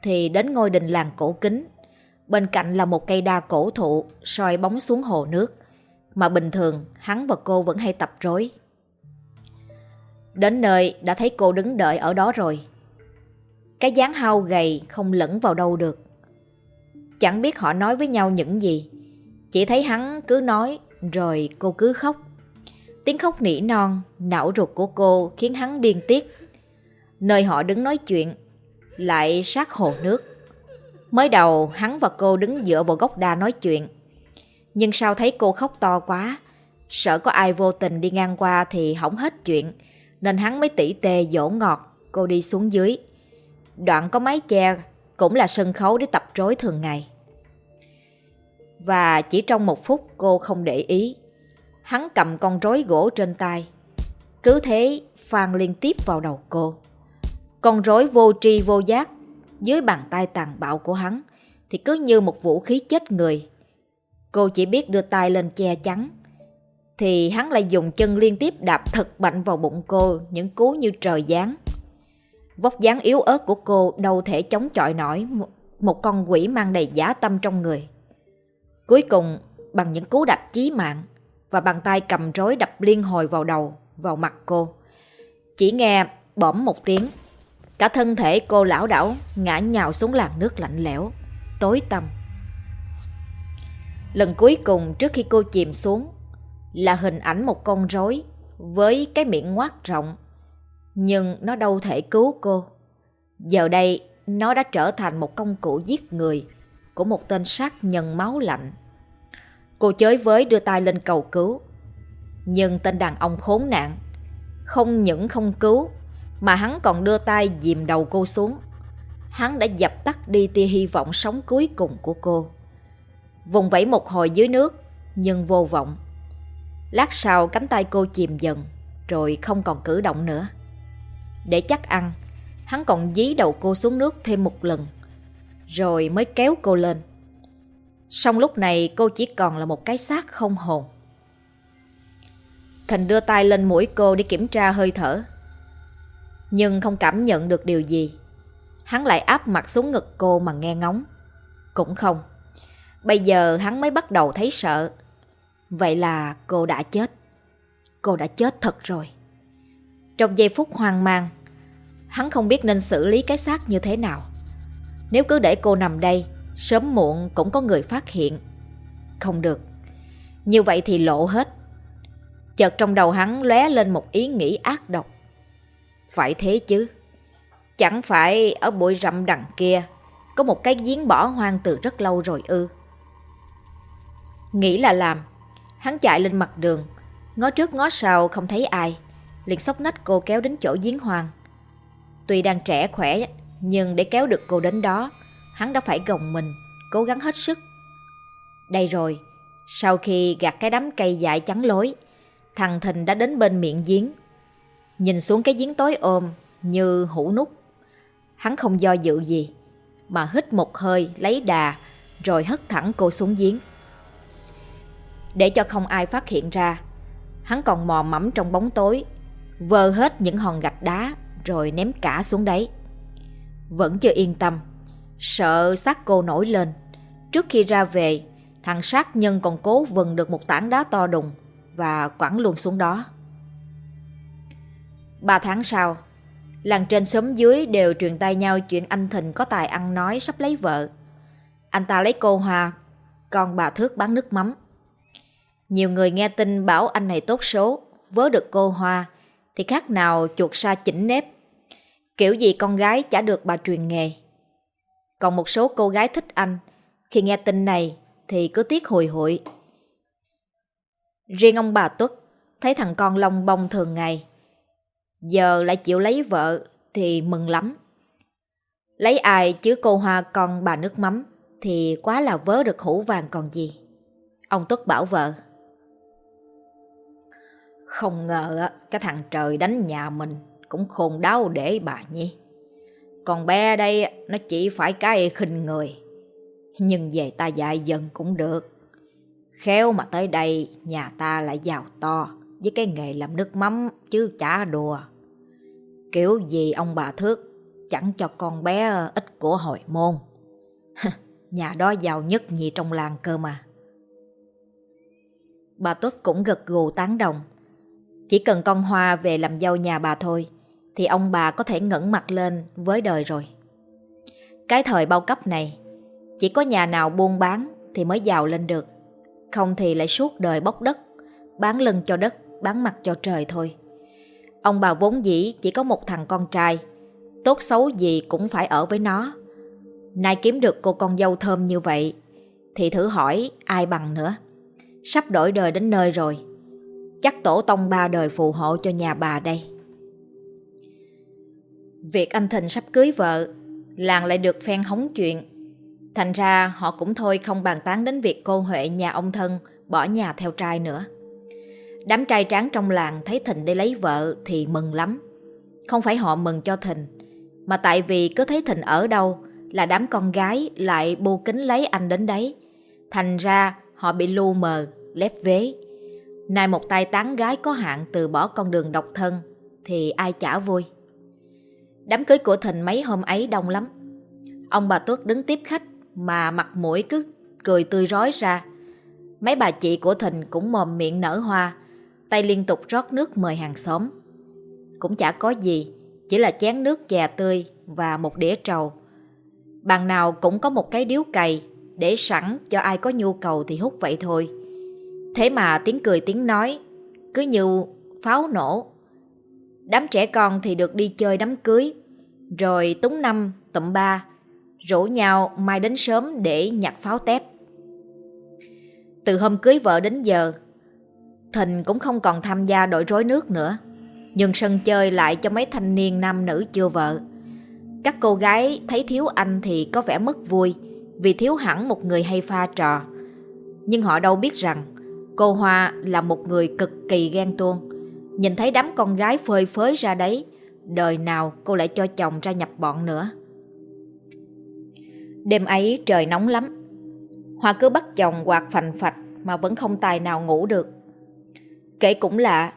thì đến ngôi đình làng cổ kính. Bên cạnh là một cây đa cổ thụ soi bóng xuống hồ nước mà bình thường hắn và cô vẫn hay tập rối. Đến nơi đã thấy cô đứng đợi ở đó rồi. Cái dáng hao gầy không lẫn vào đâu được. Chẳng biết họ nói với nhau những gì. Chỉ thấy hắn cứ nói rồi cô cứ khóc. Tiếng khóc nỉ non, não ruột của cô khiến hắn điên tiết. Nơi họ đứng nói chuyện, lại sát hồ nước. Mới đầu hắn và cô đứng dựa vào gốc đa nói chuyện. Nhưng sau thấy cô khóc to quá, sợ có ai vô tình đi ngang qua thì hỏng hết chuyện, nên hắn mới tỉ tê dỗ ngọt cô đi xuống dưới. Đoạn có mái che cũng là sân khấu để tập rối thường ngày. Và chỉ trong một phút cô không để ý. Hắn cầm con rối gỗ trên tay. Cứ thế phan liên tiếp vào đầu cô. Con rối vô tri vô giác dưới bàn tay tàn bạo của hắn thì cứ như một vũ khí chết người. Cô chỉ biết đưa tay lên che chắn. Thì hắn lại dùng chân liên tiếp đạp thật mạnh vào bụng cô những cú như trời giáng. Vóc dáng yếu ớt của cô đâu thể chống chọi nổi một con quỷ mang đầy giả tâm trong người. Cuối cùng, bằng những cú đạp chí mạng và bàn tay cầm rối đập liên hồi vào đầu, vào mặt cô. Chỉ nghe bỏm một tiếng, cả thân thể cô lão đảo ngã nhào xuống làn nước lạnh lẽo, tối tăm. Lần cuối cùng trước khi cô chìm xuống là hình ảnh một con rối với cái miệng ngoác rộng nhưng nó đâu thể cứu cô. Giờ đây, nó đã trở thành một công cụ giết người của một tên sát nhân máu lạnh. Cô chới với đưa tay lên cầu cứu. Nhưng tên đàn ông khốn nạn, không những không cứu, mà hắn còn đưa tay dìm đầu cô xuống. hắn đã dập tắt đi tia hy vọng sống cuối cùng của cô. Vùng vẫy một hồi dưới nước, nhưng vô vọng. Lát sau cánh tay cô chìm dần, rồi không còn cử động nữa. Để chắc ăn, hắn còn dí đầu cô xuống nước thêm một lần, rồi mới kéo cô lên. Xong lúc này cô chỉ còn là một cái xác không hồn. Thành đưa tay lên mũi cô để kiểm tra hơi thở. Nhưng không cảm nhận được điều gì. Hắn lại áp mặt xuống ngực cô mà nghe ngóng. Cũng không. Bây giờ hắn mới bắt đầu thấy sợ. Vậy là cô đã chết. Cô đã chết thật rồi. Trong giây phút hoang mang, hắn không biết nên xử lý cái xác như thế nào. Nếu cứ để cô nằm đây, sớm muộn cũng có người phát hiện. Không được. Như vậy thì lộ hết. Chợt trong đầu hắn lóe lên một ý nghĩ ác độc. Phải thế chứ. Chẳng phải ở bụi rậm đằng kia có một cái giếng bỏ hoang từ rất lâu rồi ư. Nghĩ là làm, hắn chạy lên mặt đường, ngó trước ngó sau không thấy ai, liền sóc nách cô kéo đến chỗ giếng hoang. Tuy đang trẻ khỏe, nhưng để kéo được cô đến đó, hắn đã phải gồng mình, cố gắng hết sức. Đây rồi, sau khi gạt cái đám cây dại chắn lối, thằng Thình đã đến bên miệng giếng. Nhìn xuống cái giếng tối ôm như hũ nút. Hắn không do dự gì, mà hít một hơi lấy đà rồi hất thẳng cô xuống giếng. Để cho không ai phát hiện ra, hắn còn mò mẫm trong bóng tối, vơ hết những hòn gạch đá rồi ném cả xuống đấy. Vẫn chưa yên tâm, sợ xác cô nổi lên. Trước khi ra về, thằng sát nhân còn cố vần được một tảng đá to đùng và quẳng luôn xuống đó. Ba tháng sau, làng trên xóm dưới đều truyền tay nhau chuyện anh thịnh có tài ăn nói sắp lấy vợ. Anh ta lấy cô Hoa, còn bà Thước bán nước mắm. Nhiều người nghe tin bảo anh này tốt số, vớ được cô Hoa, thì khác nào chuột sa chỉnh nếp. Kiểu gì con gái chả được bà truyền nghề. Còn một số cô gái thích anh, khi nghe tin này thì cứ tiếc hồi hội. Riêng ông bà Tuất thấy thằng con lông bông thường ngày. Giờ lại chịu lấy vợ thì mừng lắm. Lấy ai chứ cô Hoa con bà nước mắm thì quá là vớ được hũ vàng còn gì. Ông Tuất bảo vợ. Không ngờ cái thằng trời đánh nhà mình cũng khôn đau để bà nhi. Còn bé đây nó chỉ phải cái khinh người. Nhưng về ta dạy dần cũng được. Khéo mà tới đây, nhà ta lại giàu to với cái nghề làm nước mắm chứ chả đùa. Kiểu gì ông bà thước chẳng cho con bé ít của hội môn. nhà đó giàu nhất nhì trong làng cơ mà. Bà Tuất cũng gật gù tán đồng. Chỉ cần con Hoa về làm dâu nhà bà thôi, thì ông bà có thể ngẩng mặt lên với đời rồi. Cái thời bao cấp này, chỉ có nhà nào buôn bán thì mới giàu lên được, không thì lại suốt đời bốc đất, bán lưng cho đất, bán mặt cho trời thôi. Ông bà vốn dĩ chỉ có một thằng con trai, tốt xấu gì cũng phải ở với nó. Nay kiếm được cô con dâu thơm như vậy, thì thử hỏi ai bằng nữa. Sắp đổi đời đến nơi rồi, chắc tổ tông ba đời phù hộ cho nhà bà đây. Việc anh Thịnh sắp cưới vợ, làng lại được phen hóng chuyện. Thành ra họ cũng thôi không bàn tán đến việc cô Huệ nhà ông thân bỏ nhà theo trai nữa. Đám trai tráng trong làng thấy Thịnh đi lấy vợ thì mừng lắm. Không phải họ mừng cho Thịnh, mà tại vì cứ thấy Thịnh ở đâu là đám con gái lại bu kính lấy anh đến đấy. Thành ra họ bị lu mờ, lép vế. Nay một tay tán gái có hạn từ bỏ con đường độc thân thì ai chả vui. Đám cưới của Thịnh mấy hôm ấy đông lắm. Ông bà Tuất đứng tiếp khách mà mặt mũi cứ cười tươi rói ra. Mấy bà chị của Thịnh cũng mồm miệng nở hoa, tay liên tục rót nước mời hàng xóm. Cũng chả có gì, chỉ là chén nước chè tươi và một đĩa trầu. Bàn nào cũng có một cái điếu cày để sẵn cho ai có nhu cầu thì hút vậy thôi. Thế mà tiếng cười tiếng nói cứ như pháo nổ Đám trẻ con thì được đi chơi đám cưới, rồi túng năm, tụm ba, rủ nhau mai đến sớm để nhặt pháo tép. Từ hôm cưới vợ đến giờ, Thình cũng không còn tham gia đội rối nước nữa, nhưng sân chơi lại cho mấy thanh niên nam nữ chưa vợ. Các cô gái thấy thiếu anh thì có vẻ mất vui vì thiếu hẳn một người hay pha trò. Nhưng họ đâu biết rằng cô Hoa là một người cực kỳ ghen tuông. Nhìn thấy đám con gái phơi phới ra đấy, đời nào cô lại cho chồng ra nhập bọn nữa. Đêm ấy trời nóng lắm. Hoa cứ bắt chồng quạt phành phạch mà vẫn không tài nào ngủ được. Kể cũng lạ,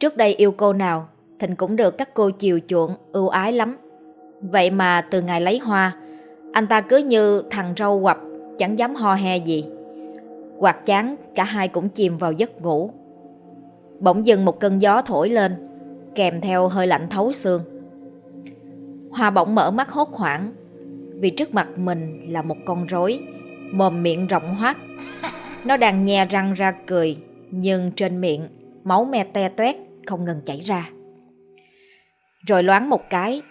trước đây yêu cô nào, Thịnh cũng được các cô chiều chuộng, ưu ái lắm. Vậy mà từ ngày lấy Hoa, anh ta cứ như thằng râu quặp, chẳng dám ho he gì. Quạt chán, cả hai cũng chìm vào giấc ngủ. Bỗng dưng một cơn gió thổi lên, kèm theo hơi lạnh thấu xương. Hoa bỗng mở mắt hốt hoảng, vì trước mặt mình là một con rối, mồm miệng rộng hoác. Nó đang nhe răng ra cười, nhưng trên miệng máu me te toét không ngừng chảy ra. Rồi loáng một cái,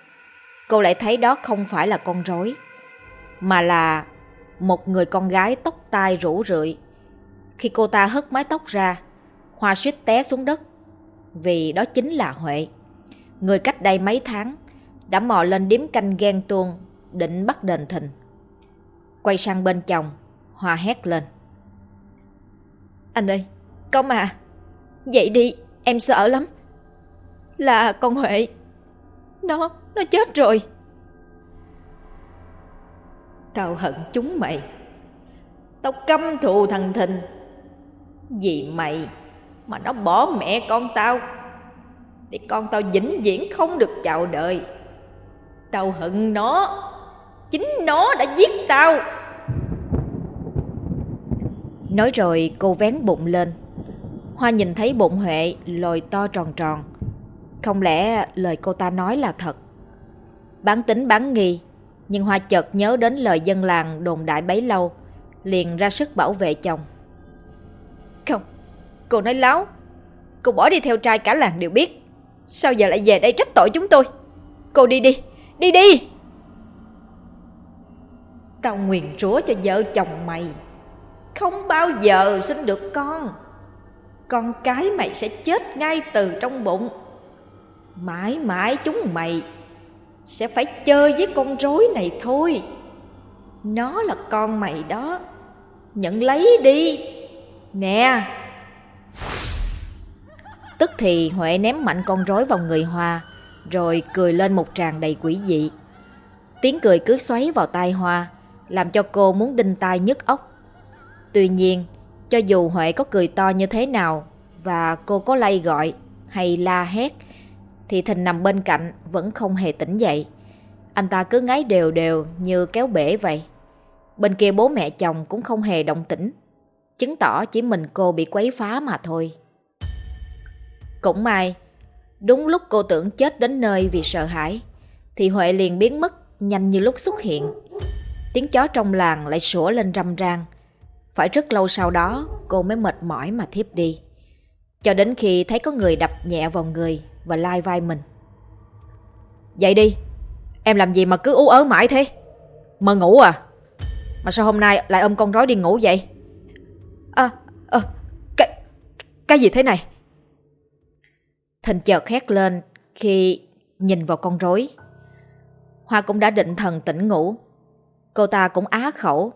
cô lại thấy đó không phải là con rối, mà là một người con gái tóc tai rủ rượi. Khi cô ta hất mái tóc ra, Hoa suýt té xuống đất, vì đó chính là Huệ. Người cách đây mấy tháng đã mò lên điếm canh ghen tuông định bắt đền thình. Quay sang bên chồng, Hoa hét lên. Anh ơi, công mà. vậy đi, em sợ lắm. Là con Huệ. Nó, nó chết rồi. Tao hận chúng mày. Tao căm thù thằng Thình. Vì mày mà nó bỏ mẹ con tao. Để con tao vĩnh viễn không được chào đời. Tao hận nó. Chính nó đã giết tao. Nói rồi cô vén bụng lên. Hoa nhìn thấy bụng Huệ lồi to tròn tròn. Không lẽ lời cô ta nói là thật? Bán tính bán nghi, nhưng Hoa chợt nhớ đến lời dân làng đồn đại bấy lâu, liền ra sức bảo vệ chồng. Không, cô nói láo. Cô bỏ đi theo trai cả làng đều biết. Sao giờ lại về đây trách tội chúng tôi? Cô đi đi, đi đi! Tao nguyền rủa cho vợ chồng mày Không bao giờ sinh được con con cái mày sẽ chết ngay từ trong bụng. Mãi mãi chúng mày Sẽ phải chơi với con rối này thôi. Nó là con mày đó. Nhận lấy đi. Nè. Tức thì Huệ ném mạnh con rối vào người Hoa Rồi cười lên một tràng đầy quỷ dị. Tiếng cười cứ xoáy vào tai Hoa làm cho cô muốn đinh tai nhức óc. Tuy nhiên, cho dù Huệ có cười to như thế nào và cô có lay gọi hay la hét, thì Thình nằm bên cạnh vẫn không hề tỉnh dậy. Anh ta cứ ngáy đều đều như kéo bể vậy. Bên kia bố mẹ chồng cũng không hề động tĩnh, chứng tỏ chỉ mình cô bị quấy phá mà thôi. Cũng may, đúng lúc cô tưởng chết đến nơi vì sợ hãi, thì Huệ liền biến mất nhanh như lúc xuất hiện. Tiếng chó trong làng lại sủa lên râm ran. Phải rất lâu sau đó cô mới mệt mỏi mà thiếp đi. Cho đến khi thấy có người đập nhẹ vào người và lai vai mình. Dậy đi, em làm gì mà cứ ú ớ mãi thế? Mơ ngủ à? Mà sao hôm nay lại ôm con rối đi ngủ vậy? À, à cái, cái gì thế này? Thình chợt hét lên khi nhìn vào con rối. Hoa cũng đã định thần tỉnh ngủ Cô ta cũng á khẩu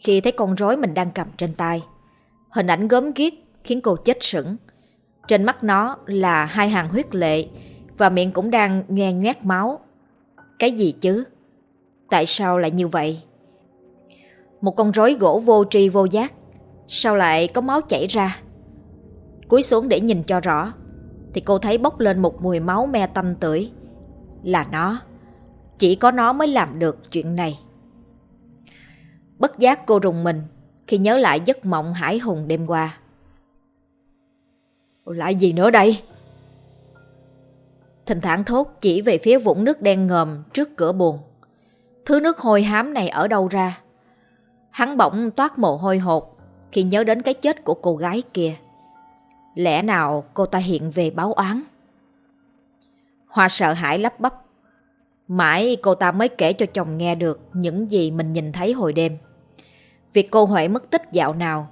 khi thấy con rối mình đang cầm trên tay. Hình ảnh gớm ghiếc khiến cô chết sững. Trên mắt nó là hai hàng huyết lệ và miệng cũng đang nhoen nhoét máu. Cái gì chứ? Tại sao lại như vậy? Một con rối gỗ vô tri vô giác, sao lại có máu chảy ra? Cúi xuống để nhìn cho rõ, thì cô thấy bốc lên một mùi máu me tanh tưởi. Là nó, chỉ có nó mới làm được chuyện này. Bất giác cô rùng mình, khi nhớ lại giấc mộng hải hùng đêm qua. Lại gì nữa đây? Thình thoảng thốt chỉ về phía vũng nước đen ngòm trước cửa buồn. Thứ nước hôi hám này ở đâu ra? Hắn bỗng toát mồ hôi hột khi nhớ đến cái chết của cô gái kia. Lẽ nào cô ta hiện về báo oán? Hoa sợ hãi lắp bắp. Mãi cô ta mới kể cho chồng nghe được những gì mình nhìn thấy hồi đêm. Việc cô Huệ mất tích dạo nào,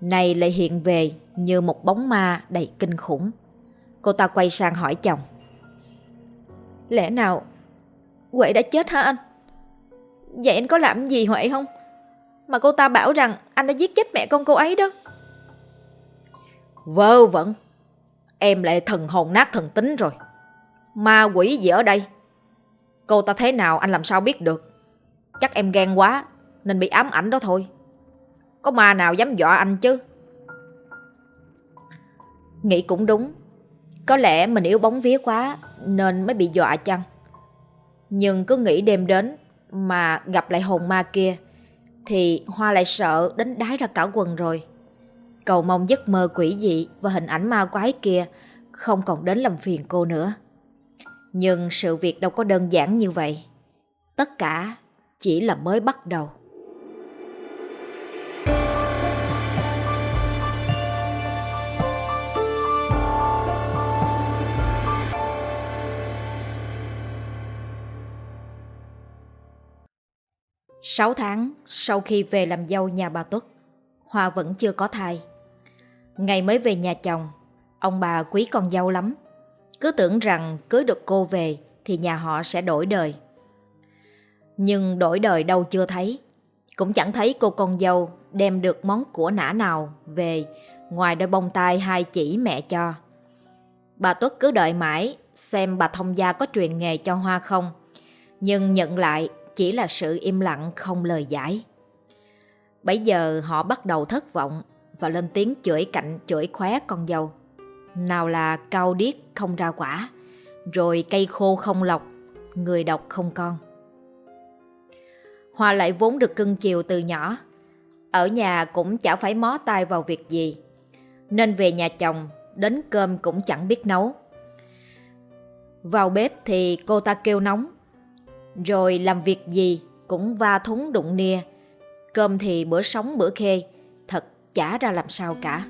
này lại hiện về như một bóng ma đầy kinh khủng. Cô ta quay sang hỏi chồng. Lẽ nào, Huệ đã chết hả anh? Vậy anh có làm gì Huệ không? Mà cô ta bảo rằng anh đã giết chết mẹ con cô ấy đó. Vơ vẩn. Em lại thần hồn nát thần tính rồi. Ma quỷ gì ở đây? Cô ta thế nào anh làm sao biết được? Chắc em ghen quá nên bị ám ảnh đó thôi. Có ma nào dám dọa anh chứ? Nghĩ cũng đúng. Có lẽ mình yếu bóng vía quá nên mới bị dọa chăng? Nhưng cứ nghĩ đêm đến mà gặp lại hồn ma kia thì Hoa lại sợ đến đái ra cả quần rồi. Cầu mong giấc mơ quỷ dị và hình ảnh ma quái kia không còn đến làm phiền cô nữa. Nhưng sự việc đâu có đơn giản như vậy. Tất cả chỉ là mới bắt đầu. Sáu tháng sau khi về làm dâu nhà bà Tuất, Hoa vẫn chưa có thai. Ngày mới về nhà chồng, ông bà quý con dâu lắm. Cứ tưởng rằng cưới được cô về thì nhà họ sẽ đổi đời. Nhưng đổi đời đâu chưa thấy. Cũng chẳng thấy cô con dâu đem được món của nã nào về ngoài đôi bông tai hai chỉ mẹ cho. Bà Tuất cứ đợi mãi xem bà thông gia có truyền nghề cho Hoa không. Nhưng nhận lại chỉ là sự im lặng không lời giải. Bây giờ họ bắt đầu thất vọng và lên tiếng chửi cạnh chửi khóe con dâu. Nào là cao điếc không ra quả, rồi cây khô không lọc, người độc không con. Hoa lại vốn được cưng chiều từ nhỏ, ở nhà cũng chả phải mó tay vào việc gì, nên về nhà chồng đến cơm cũng chẳng biết nấu. Vào bếp thì cô ta kêu nóng, rồi làm việc gì cũng va thúng đụng nia, cơm thì bữa sống bữa khê, thật chả ra làm sao cả.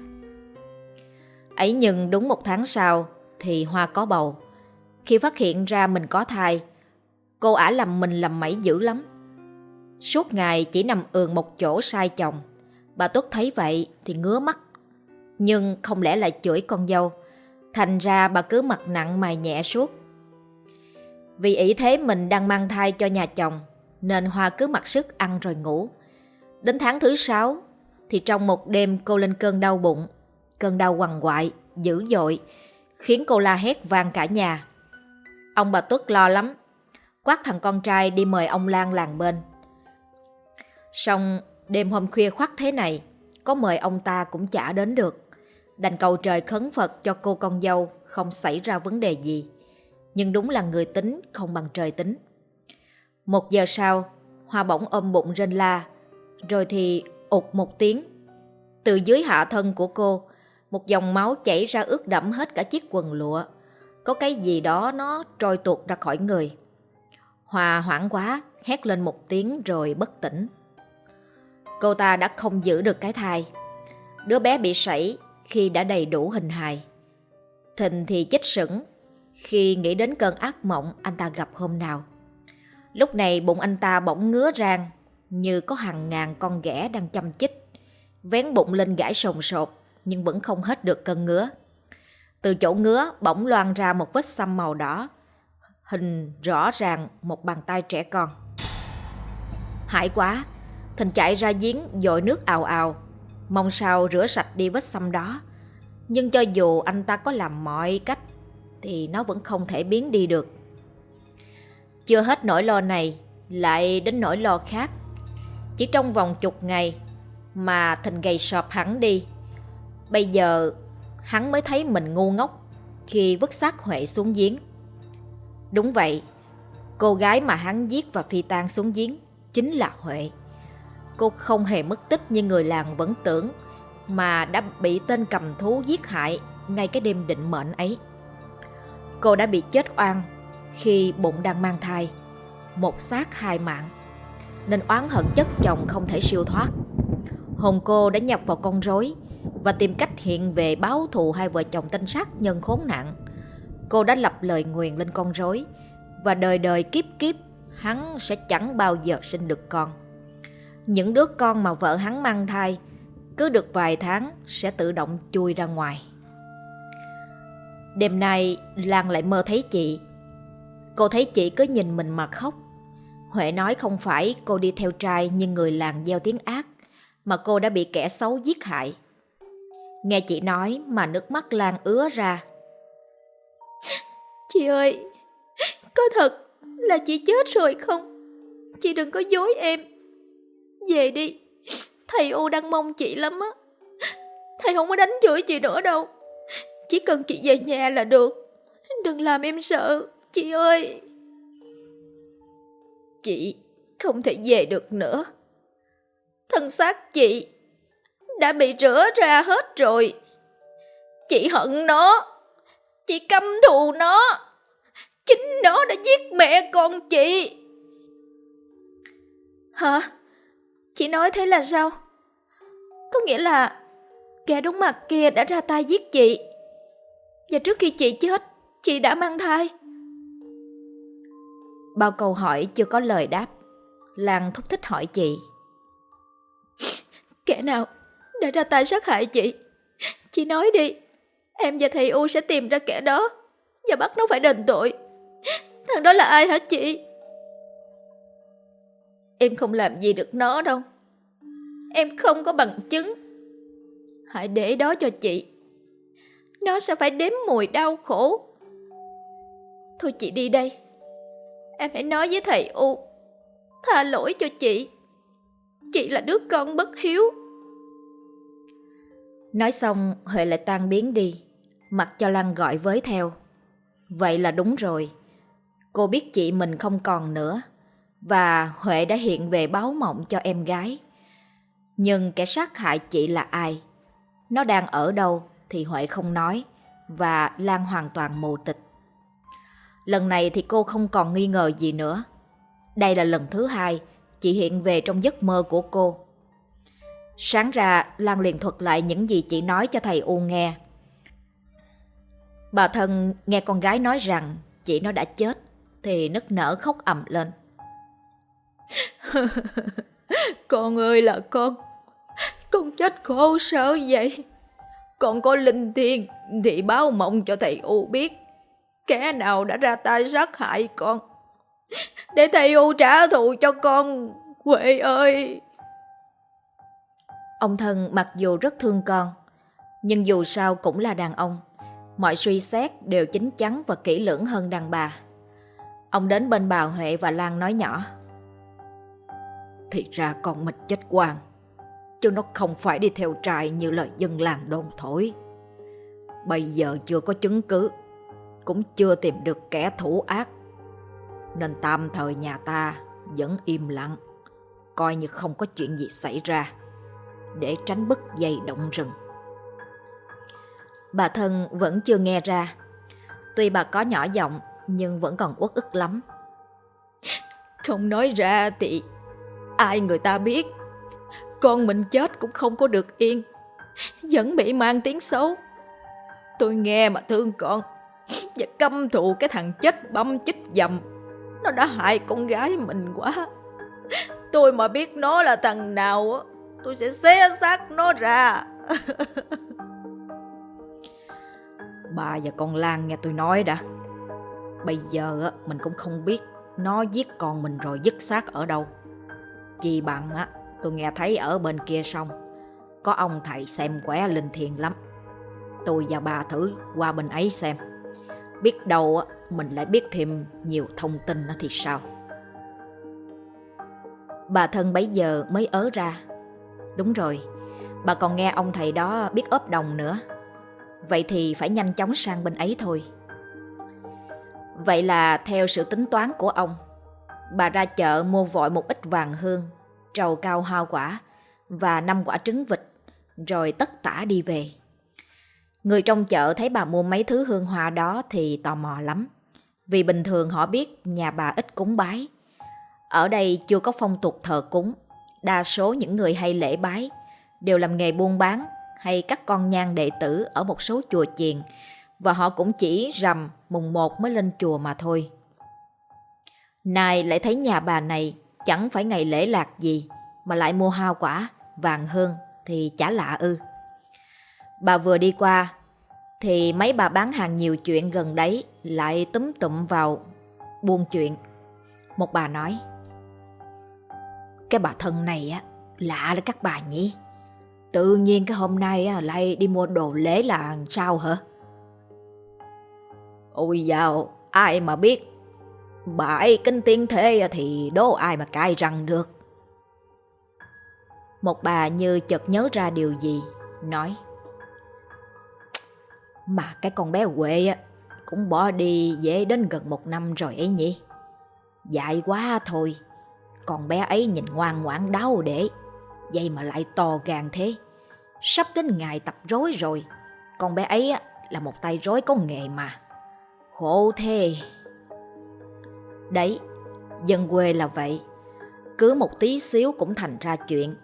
Ấy nhưng đúng một tháng sau thì Hoa có bầu. Khi phát hiện ra mình có thai, cô ả làm mình làm mẩy dữ lắm. Suốt ngày chỉ nằm ườn một chỗ sai chồng. Bà Tuất thấy vậy thì ngứa mắt. Nhưng không lẽ lại chửi con dâu. Thành ra bà cứ mặt nặng mày nhẹ suốt. Vì ý thế mình đang mang thai cho nhà chồng, nên Hoa cứ mặc sức ăn rồi ngủ. Đến tháng thứ sáu, thì trong một đêm cô lên cơn đau bụng. Cơn đau quằn quại, dữ dội, khiến cô la hét vang cả nhà. Ông bà Tuất lo lắm, quát thằng con trai đi mời ông Lan làng bên. Xong đêm hôm khuya khoắt thế này, có mời ông ta cũng chả đến được. Đành cầu trời khấn Phật cho cô con dâu không xảy ra vấn đề gì. Nhưng đúng là người tính không bằng trời tính. Một giờ sau, Hoa bỗng ôm bụng rên la, rồi thì ụt một tiếng. Từ dưới hạ thân của cô, một dòng máu chảy ra ướt đẫm hết cả chiếc quần lụa. Có cái gì đó nó trôi tuột ra khỏi người. Hòa hoảng quá, hét lên một tiếng rồi bất tỉnh. Cô ta đã không giữ được cái thai. Đứa bé bị sảy khi đã đầy đủ hình hài. Thình thì chết sững khi nghĩ đến cơn ác mộng anh ta gặp hôm nào. Lúc này bụng anh ta bỗng ngứa rang như có hàng ngàn con ghẻ đang chăm chích. Vén bụng lên gãi sồn sột nhưng vẫn không hết được cơn ngứa. Từ chỗ ngứa bỗng loan ra một vết xăm màu đỏ, hình rõ ràng một bàn tay trẻ con. Hại quá, Thình chạy ra giếng dội nước ào ào, mong sao rửa sạch đi vết xăm đó. Nhưng cho dù anh ta có làm mọi cách thì nó vẫn không thể biến đi được. Chưa hết nỗi lo này, lại đến nỗi lo khác. Chỉ trong vòng chục ngày mà Thình gầy sọp hẳn đi. Bây giờ hắn mới thấy mình ngu ngốc khi vứt xác Huệ xuống giếng. Đúng vậy, cô gái mà hắn giết và phi tan xuống giếng chính là Huệ. Cô không hề mất tích như người làng vẫn tưởng, mà đã bị tên cầm thú giết hại ngay cái đêm định mệnh ấy. Cô đã bị chết oan khi bụng đang mang thai, một xác hai mạng, nên oán hận chất chồng không thể siêu thoát. Hồn cô đã nhập vào con rối và tìm cách hiện về báo thù hai vợ chồng tinh sát nhân khốn nạn. Cô đã lập lời nguyền lên con rối và đời đời kiếp kiếp hắn sẽ chẳng bao giờ sinh được con. Những đứa con mà vợ hắn mang thai cứ được vài tháng sẽ tự động chui ra ngoài. Đêm nay Lan lại mơ thấy chị. Cô thấy chị cứ nhìn mình mà khóc. Huệ nói không phải cô đi theo trai nhưng người làng gieo tiếng ác, mà cô đã bị kẻ xấu giết hại. Nghe chị nói mà nước mắt Lan ứa ra. Chị ơi, có thật là chị chết rồi không? Chị đừng có dối em. Về đi, thầy U đang mong chị lắm á. Thầy không có đánh chửi chị nữa đâu. Chỉ cần chị về nhà là được. Đừng làm em sợ, chị ơi. Chị không thể về được nữa. Thân xác chị đã bị rửa ra hết rồi. Chị hận nó. Chị căm thù nó. Chính nó đã giết mẹ con chị. Hả? Chị nói thế là sao? Có nghĩa là kẻ đúng mặt kia đã ra tay giết chị. Và trước khi chị chết, chị đã mang thai. Bao câu hỏi chưa có lời đáp. Lan thúc thích hỏi chị. Kẻ nào đã ra tay sát hại chị? Chị nói đi. Em và thầy U sẽ tìm ra kẻ đó và bắt nó phải đền tội. Thằng đó là ai hả chị? Em không làm gì được nó đâu. Em không có bằng chứng. Hãy để đó cho chị. Nó sẽ phải đếm mùi đau khổ. Thôi chị đi đây. Em hãy nói với thầy U. Tha lỗi cho chị. Chị là đứa con bất hiếu. Nói xong, Huệ lại tan biến đi Mặc cho Lan gọi với theo Vậy là đúng rồi Cô biết chị mình không còn nữa Và Huệ đã hiện về báo mộng cho em gái Nhưng kẻ sát hại chị là ai? Nó đang ở đâu thì Huệ không nói Và Lan hoàn toàn mù tịch. Lần này thì cô không còn nghi ngờ gì nữa. Đây là lần thứ hai Chị hiện về trong giấc mơ của cô. Sáng ra, Lan liền thuật lại những gì chị nói cho thầy U nghe. Bà thân nghe con gái nói rằng chị nó đã chết Thì nức nở khóc ầm lên. Con ơi là con Con chết khổ sở vậy. Con có linh thiêng Thì báo mộng cho thầy U biết Kẻ nào đã ra tay sát hại con Để thầy U trả thù cho con Huệ ơi Ông thân mặc dù rất thương con, nhưng dù sao cũng là đàn ông. Mọi suy xét đều chính chắn và kỹ lưỡng hơn đàn bà. Ông đến bên bà Huệ và Lan nói nhỏ. Thì ra con mình chết quang, chứ nó không phải đi theo trại như lời dân làng đồn thổi. Bây giờ chưa có chứng cứ, cũng chưa tìm được kẻ thủ ác. Nên tạm thời nhà ta vẫn im lặng, coi như không có chuyện gì xảy ra để tránh bức dây động rừng. Bà thân vẫn chưa nghe ra. Tuy bà có nhỏ giọng nhưng vẫn còn uất ức lắm. Không nói ra thì ai người ta biết. Con mình chết cũng không có được yên. Vẫn bị mang tiếng xấu. Tôi nghe mà thương con. Và căm thù cái thằng chết băm chích dầm. Nó đã hại con gái mình quá. Tôi mà biết nó là thằng nào tôi sẽ xé xác nó ra. Bà và con Lan nghe tôi nói đã. Bây giờ mình cũng không biết nó giết con mình rồi dứt xác ở đâu. chị bằng á, tôi nghe thấy ở bên kia sông có ông thầy xem quẻ linh thiền lắm. Tôi và bà thử qua bên ấy xem. Biết đâu mình lại biết thêm nhiều thông tin thì sao. Bà thân bấy giờ mới ớ ra Đúng rồi, bà còn nghe ông thầy đó biết ốp đồng nữa. Vậy thì phải nhanh chóng sang bên ấy thôi. Vậy là theo sự tính toán của ông, bà ra chợ mua vội một ít vàng hương, trầu cao hoa quả và năm quả trứng vịt, rồi tất tả đi về. Người trong chợ thấy bà mua mấy thứ hương hoa đó thì tò mò lắm, vì bình thường họ biết nhà bà ít cúng bái. Ở đây chưa có phong tục thờ cúng, Đa số những người hay lễ bái đều làm nghề buôn bán hay các con nhang đệ tử ở một số chùa chiền và họ cũng chỉ rằm mùng một mới lên chùa mà thôi. nay lại thấy nhà bà này chẳng phải ngày lễ lạc gì mà lại mua hao quả, vàng hơn thì chả lạ ư. Bà vừa đi qua thì mấy bà bán hàng nhiều chuyện gần đấy lại túm tụm vào buôn chuyện. Một bà nói, cái bà thân này á, lạ là các bà nhỉ? Tự nhiên cái hôm nay á, lại đi mua đồ lễ là sao hả? Ôi dào, ai mà biết bại kinh tiên thế thì đố ai mà cai răng được. Một bà như chợt nhớ ra điều gì, nói. Mà cái con bé Huệ cũng bỏ đi dễ đến gần một năm rồi ấy nhỉ. Dại quá thôi, con bé ấy nhìn ngoan ngoãn đau để, vậy mà lại to gan thế. Sắp đến ngày tập rối rồi, con bé ấy là một tay rối có nghề mà. Khổ thế. Đấy, dân quê là vậy. Cứ một tí xíu cũng thành ra chuyện.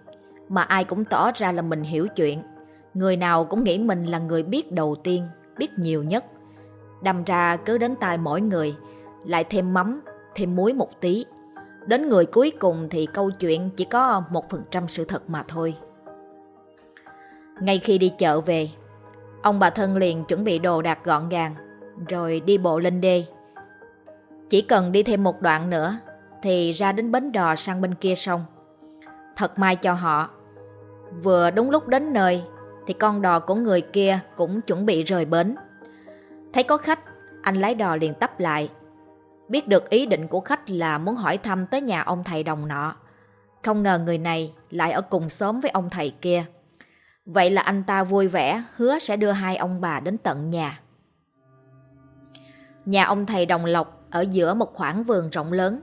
Mà ai cũng tỏ ra là mình hiểu chuyện. Người nào cũng nghĩ mình là người biết đầu tiên, biết nhiều nhất. Đâm ra cứ đến tai mỗi người, lại thêm mắm, thêm muối một tí. Đến người cuối cùng thì câu chuyện chỉ có một phần trăm sự thật mà thôi. Ngay khi đi chợ về, ông bà thân liền chuẩn bị đồ đạc gọn gàng, rồi đi bộ lên đê. Chỉ cần đi thêm một đoạn nữa thì ra đến bến đò sang bên kia sông. Thật may cho họ, vừa đúng lúc đến nơi thì con đò của người kia cũng chuẩn bị rời bến. Thấy có khách, anh lái đò liền tấp lại. Biết được ý định của khách là muốn hỏi thăm tới nhà ông thầy đồng nọ. Không ngờ người này lại ở cùng xóm với ông thầy kia. Vậy là anh ta vui vẻ hứa sẽ đưa hai ông bà đến tận nhà. Nhà ông thầy Đồng Lộc ở giữa một khoảng vườn rộng lớn.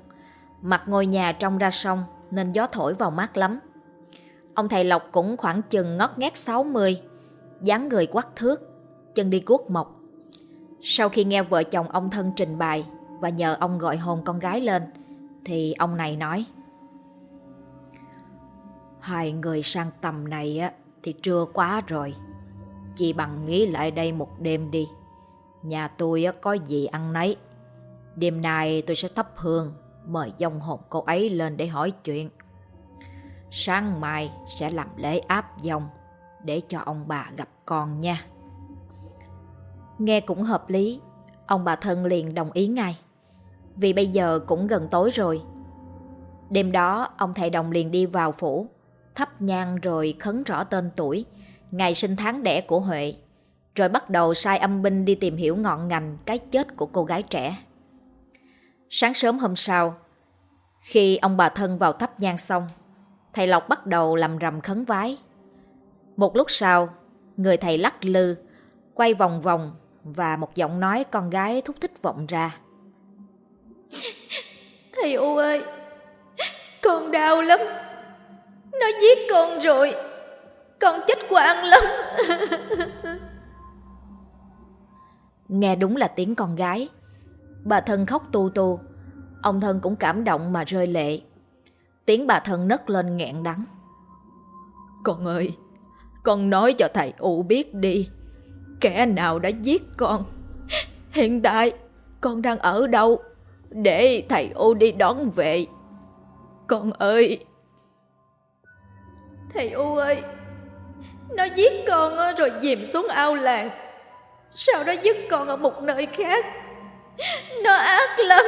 Mặt ngôi nhà trông ra sông nên gió thổi vào mát lắm. Ông thầy Lộc cũng khoảng chừng ngót nghét 60, dáng người quắc thước, chân đi guốc mộc. Sau khi nghe vợ chồng ông thân trình bày và nhờ ông gọi hồn con gái lên, thì ông này nói Hai người sang tầm này á thì trưa quá rồi. Chị bằng nghĩ lại đây một đêm đi. Nhà tôi có gì ăn nấy. Đêm nay tôi sẽ thắp hương, mời dòng hồn cô ấy lên để hỏi chuyện. Sáng mai sẽ làm lễ áp dòng để cho ông bà gặp con nha. Nghe cũng hợp lý, ông bà thân liền đồng ý ngay. Vì bây giờ cũng gần tối rồi. Đêm đó, ông thầy đồng liền đi vào phủ, thắp nhang rồi khấn rõ tên tuổi, ngày sinh tháng đẻ của Huệ, rồi bắt đầu sai âm binh đi tìm hiểu ngọn ngành cái chết của cô gái trẻ. Sáng sớm hôm sau, khi ông bà thân vào thắp nhang xong, thầy Lộc bắt đầu làm rầm khấn vái. Một lúc sau, người thầy lắc lư, quay vòng vòng và một giọng nói con gái thúc thích vọng ra. Thầy U ơi, con đau lắm. Nó giết con rồi Con chết quang lắm Nghe đúng là tiếng con gái Bà thân khóc tu tu Ông thân cũng cảm động mà rơi lệ. Tiếng bà thân nấc lên nghẹn đắng. Con ơi, Con nói cho thầy ụ biết đi. Kẻ nào đã giết con? Hiện tại, Con đang ở đâu? Để thầy ô đi đón về Con ơi! Thầy ô ơi! Nó giết con rồi dìm xuống ao làng. Sau đó dứt con ở một nơi khác? Nó ác lắm.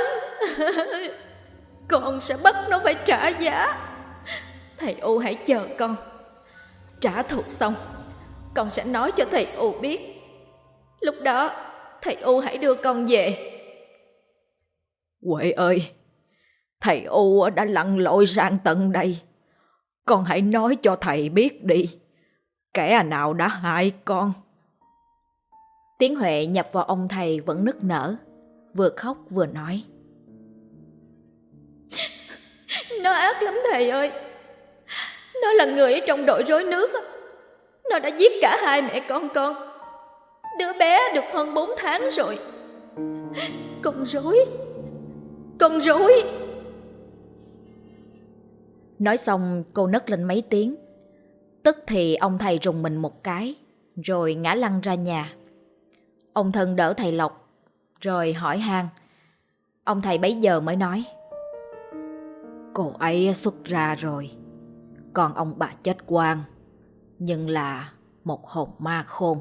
Con sẽ bắt nó phải trả giá. Thầy U hãy chờ con. Trả thù xong Con sẽ nói cho thầy U biết. Lúc đó Thầy U hãy đưa con về. Huệ ơi Thầy U đã lặn lội sang tận đây. Con hãy nói cho thầy biết đi. Kẻ nào đã hại con? Tiếng Huệ nhập vào ông thầy vẫn nức nở, vừa khóc vừa nói. Nó ác lắm thầy ơi. Nó là người ở trong đội rối nước. Nó đã giết cả hai mẹ con con. Đứa bé được hơn 4 tháng rồi. Con rối. Con rối. Nói xong cô nấc lên mấy tiếng. Tức thì ông thầy rùng mình một cái, rồi ngã lăn ra nhà. Ông thân đỡ thầy Lộc, rồi hỏi han. Ông thầy bấy giờ mới nói. Cô ấy xuất ra rồi, còn ông bà chết quang, nhưng là một hồn ma khôn.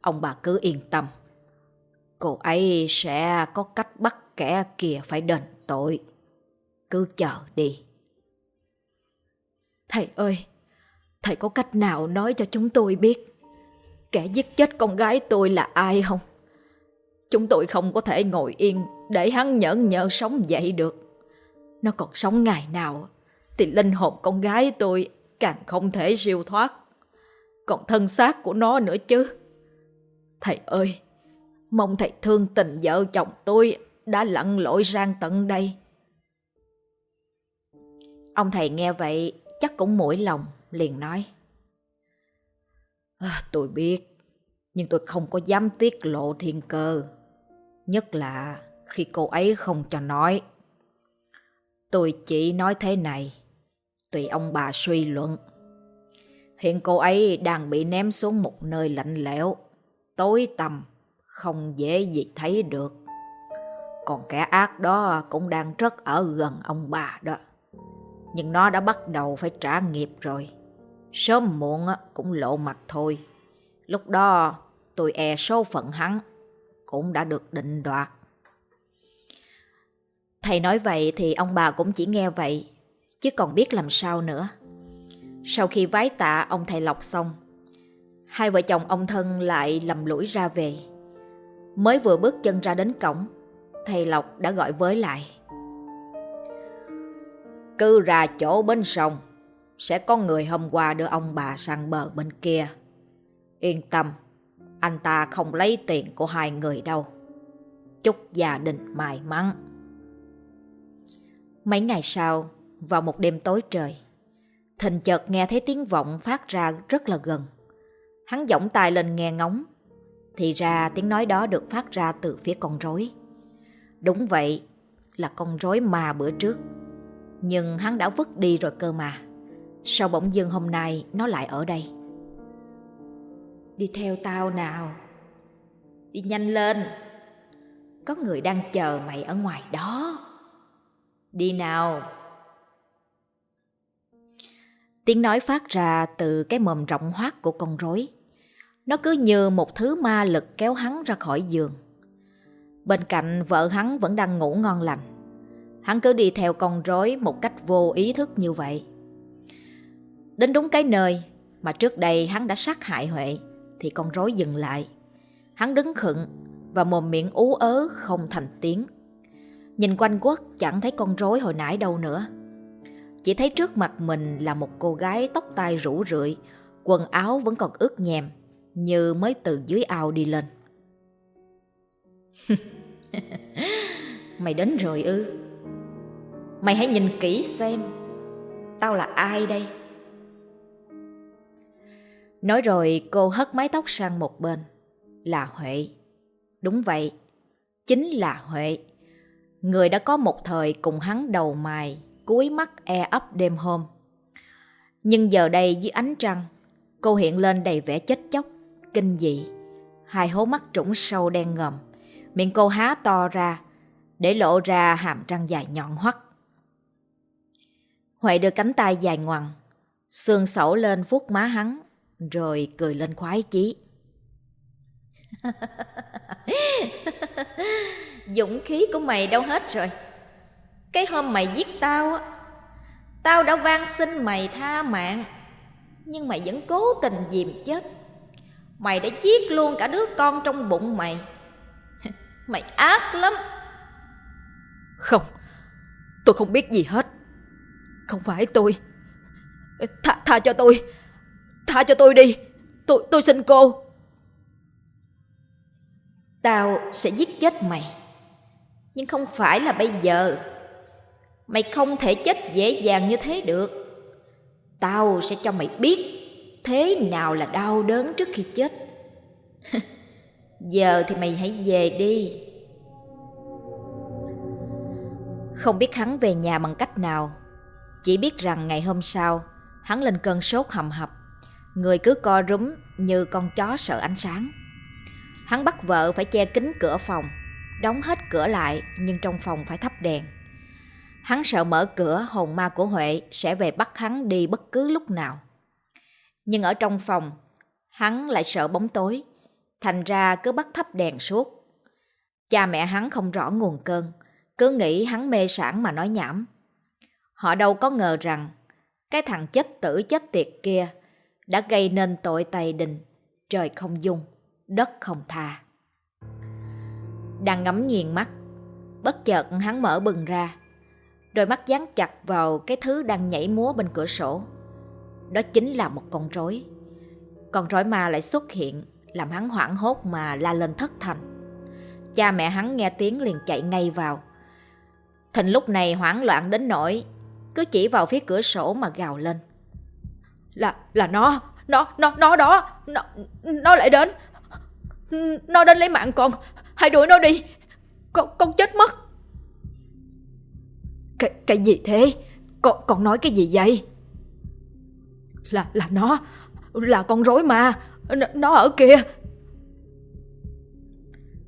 Ông bà cứ yên tâm, cô ấy sẽ có cách bắt kẻ kia phải đền tội. Cứ chờ đi. Thầy ơi, thầy có cách nào nói cho chúng tôi biết kẻ giết chết con gái tôi là ai không? Chúng tôi không có thể ngồi yên để hắn nhẫn nhơ sống dậy được. Nó còn sống ngày nào thì linh hồn con gái tôi càng không thể siêu thoát. Còn thân xác của nó nữa chứ. Thầy ơi, mong thầy thương tình vợ chồng tôi đã lặn lội sang tận đây. Ông thầy nghe vậy chắc cũng mũi lòng, liền nói. À, tôi biết, nhưng tôi không có dám tiết lộ thiên cơ. Nhất là khi cô ấy không cho nói. Tôi chỉ nói thế này, tùy ông bà suy luận. Hiện cô ấy đang bị ném xuống một nơi lạnh lẽo, tối tăm, không dễ gì thấy được. Còn kẻ ác đó cũng đang rất ở gần ông bà đó. Nhưng nó đã bắt đầu phải trả nghiệp rồi. Sớm muộn cũng lộ mặt thôi. Lúc đó tôi e số phận hắn cũng đã được định đoạt. Thầy nói vậy thì ông bà cũng chỉ nghe vậy, chứ còn biết làm sao nữa. Sau khi vái tạ ông thầy lọc xong, hai vợ chồng ông thân lại lầm lũi ra về. Mới vừa bước chân ra đến cổng, thầy lọc đã gọi với lại. Cứ ra chỗ bên sông, sẽ có người hôm qua đưa ông bà sang bờ bên kia. Yên tâm, anh ta không lấy tiền của hai người đâu. Chúc gia đình may mắn. Mấy ngày sau, vào một đêm tối trời, Thình chợt nghe thấy tiếng vọng phát ra rất là gần. Hắn giỏng tai lên nghe ngóng, thì ra tiếng nói đó được phát ra từ phía con rối. Đúng vậy, là con rối mà bữa trước. Nhưng hắn đã vứt đi rồi cơ mà. Sao bỗng dưng hôm nay nó lại ở đây? Đi theo tao nào. Đi nhanh lên. Có người đang chờ mày ở ngoài đó. Đi nào. Tiếng nói phát ra từ cái mồm rộng hoác của con rối. Nó cứ như một thứ ma lực kéo hắn ra khỏi giường. Bên cạnh vợ hắn vẫn đang ngủ ngon lành. Hắn cứ đi theo con rối một cách vô ý thức như vậy. Đến đúng cái nơi mà trước đây hắn đã sát hại Huệ thì con rối dừng lại. Hắn đứng khựng và mồm miệng ú ớ không thành tiếng. Nhìn quanh quất chẳng thấy con rối hồi nãy đâu nữa. Chỉ thấy trước mặt mình là một cô gái tóc tai rủ rượi, quần áo vẫn còn ướt nhèm, như mới từ dưới ao đi lên. Mày đến rồi ư? Mày hãy nhìn kỹ xem, tao là ai đây? Nói rồi cô hất mái tóc sang một bên. Là Huệ. Đúng vậy, chính là Huệ. Người đã có một thời cùng hắn đầu mài, cúi mắt e ấp đêm hôm. Nhưng giờ đây dưới ánh trăng, cô hiện lên đầy vẻ chết chóc, kinh dị. Hai hố mắt trũng sâu đen ngầm, miệng cô há to ra, để lộ ra hàm răng dài nhọn hoắt. Huệ đưa cánh tay dài ngoằng, xương sẩu lên vuốt má hắn, rồi cười lên khoái chí. Dũng khí của mày đâu hết rồi. Cái hôm mày giết tao á, tao đã van xin mày tha mạng, nhưng mày vẫn cố tình dìm chết. Mày đã giết luôn cả đứa con trong bụng mày. Mày ác lắm. Không, tôi không biết gì hết. Không phải tôi. Tha, tha cho tôi. Tha cho tôi đi. Tôi tôi xin cô. Tao sẽ giết chết mày. Nhưng không phải là bây giờ. Mày không thể chết dễ dàng như thế được. Tao sẽ cho mày biết thế nào là đau đớn trước khi chết. Giờ thì mày hãy về đi. Không biết hắn về nhà bằng cách nào, chỉ biết rằng ngày hôm sau, hắn lên cơn sốt hầm hập, người cứ co rúm như con chó sợ ánh sáng. Hắn bắt vợ phải che kín cửa phòng, đóng hết cửa lại nhưng trong phòng phải thắp đèn. Hắn sợ mở cửa hồn ma của Huệ sẽ về bắt hắn đi bất cứ lúc nào. Nhưng ở trong phòng, hắn lại sợ bóng tối, thành ra cứ bắt thắp đèn suốt. Cha mẹ hắn không rõ nguồn cơn, Cứ nghĩ hắn mê sản mà nói nhảm. Họ đâu có ngờ rằng cái thằng chết tử chết tiệt kia đã gây nên tội tày đình, trời không dung, đất không tha. Đang ngắm nghiền mắt, bất chợt hắn mở bừng ra, đôi mắt dán chặt vào cái thứ đang nhảy múa bên cửa sổ. Đó chính là một con rối. Con rối ma lại xuất hiện, làm hắn hoảng hốt mà la lên thất thành. Cha mẹ hắn nghe tiếng liền chạy ngay vào. Thịnh lúc này hoảng loạn đến nỗi cứ chỉ vào phía cửa sổ mà gào lên. Là là nó, nó nó nó đó, nó nó lại đến. Nó đến lấy mạng con, hãy đuổi nó đi. Con con chết mất. Cái cái gì thế? Con con nói cái gì vậy? Là là nó, là con rối mà, N, nó ở kia.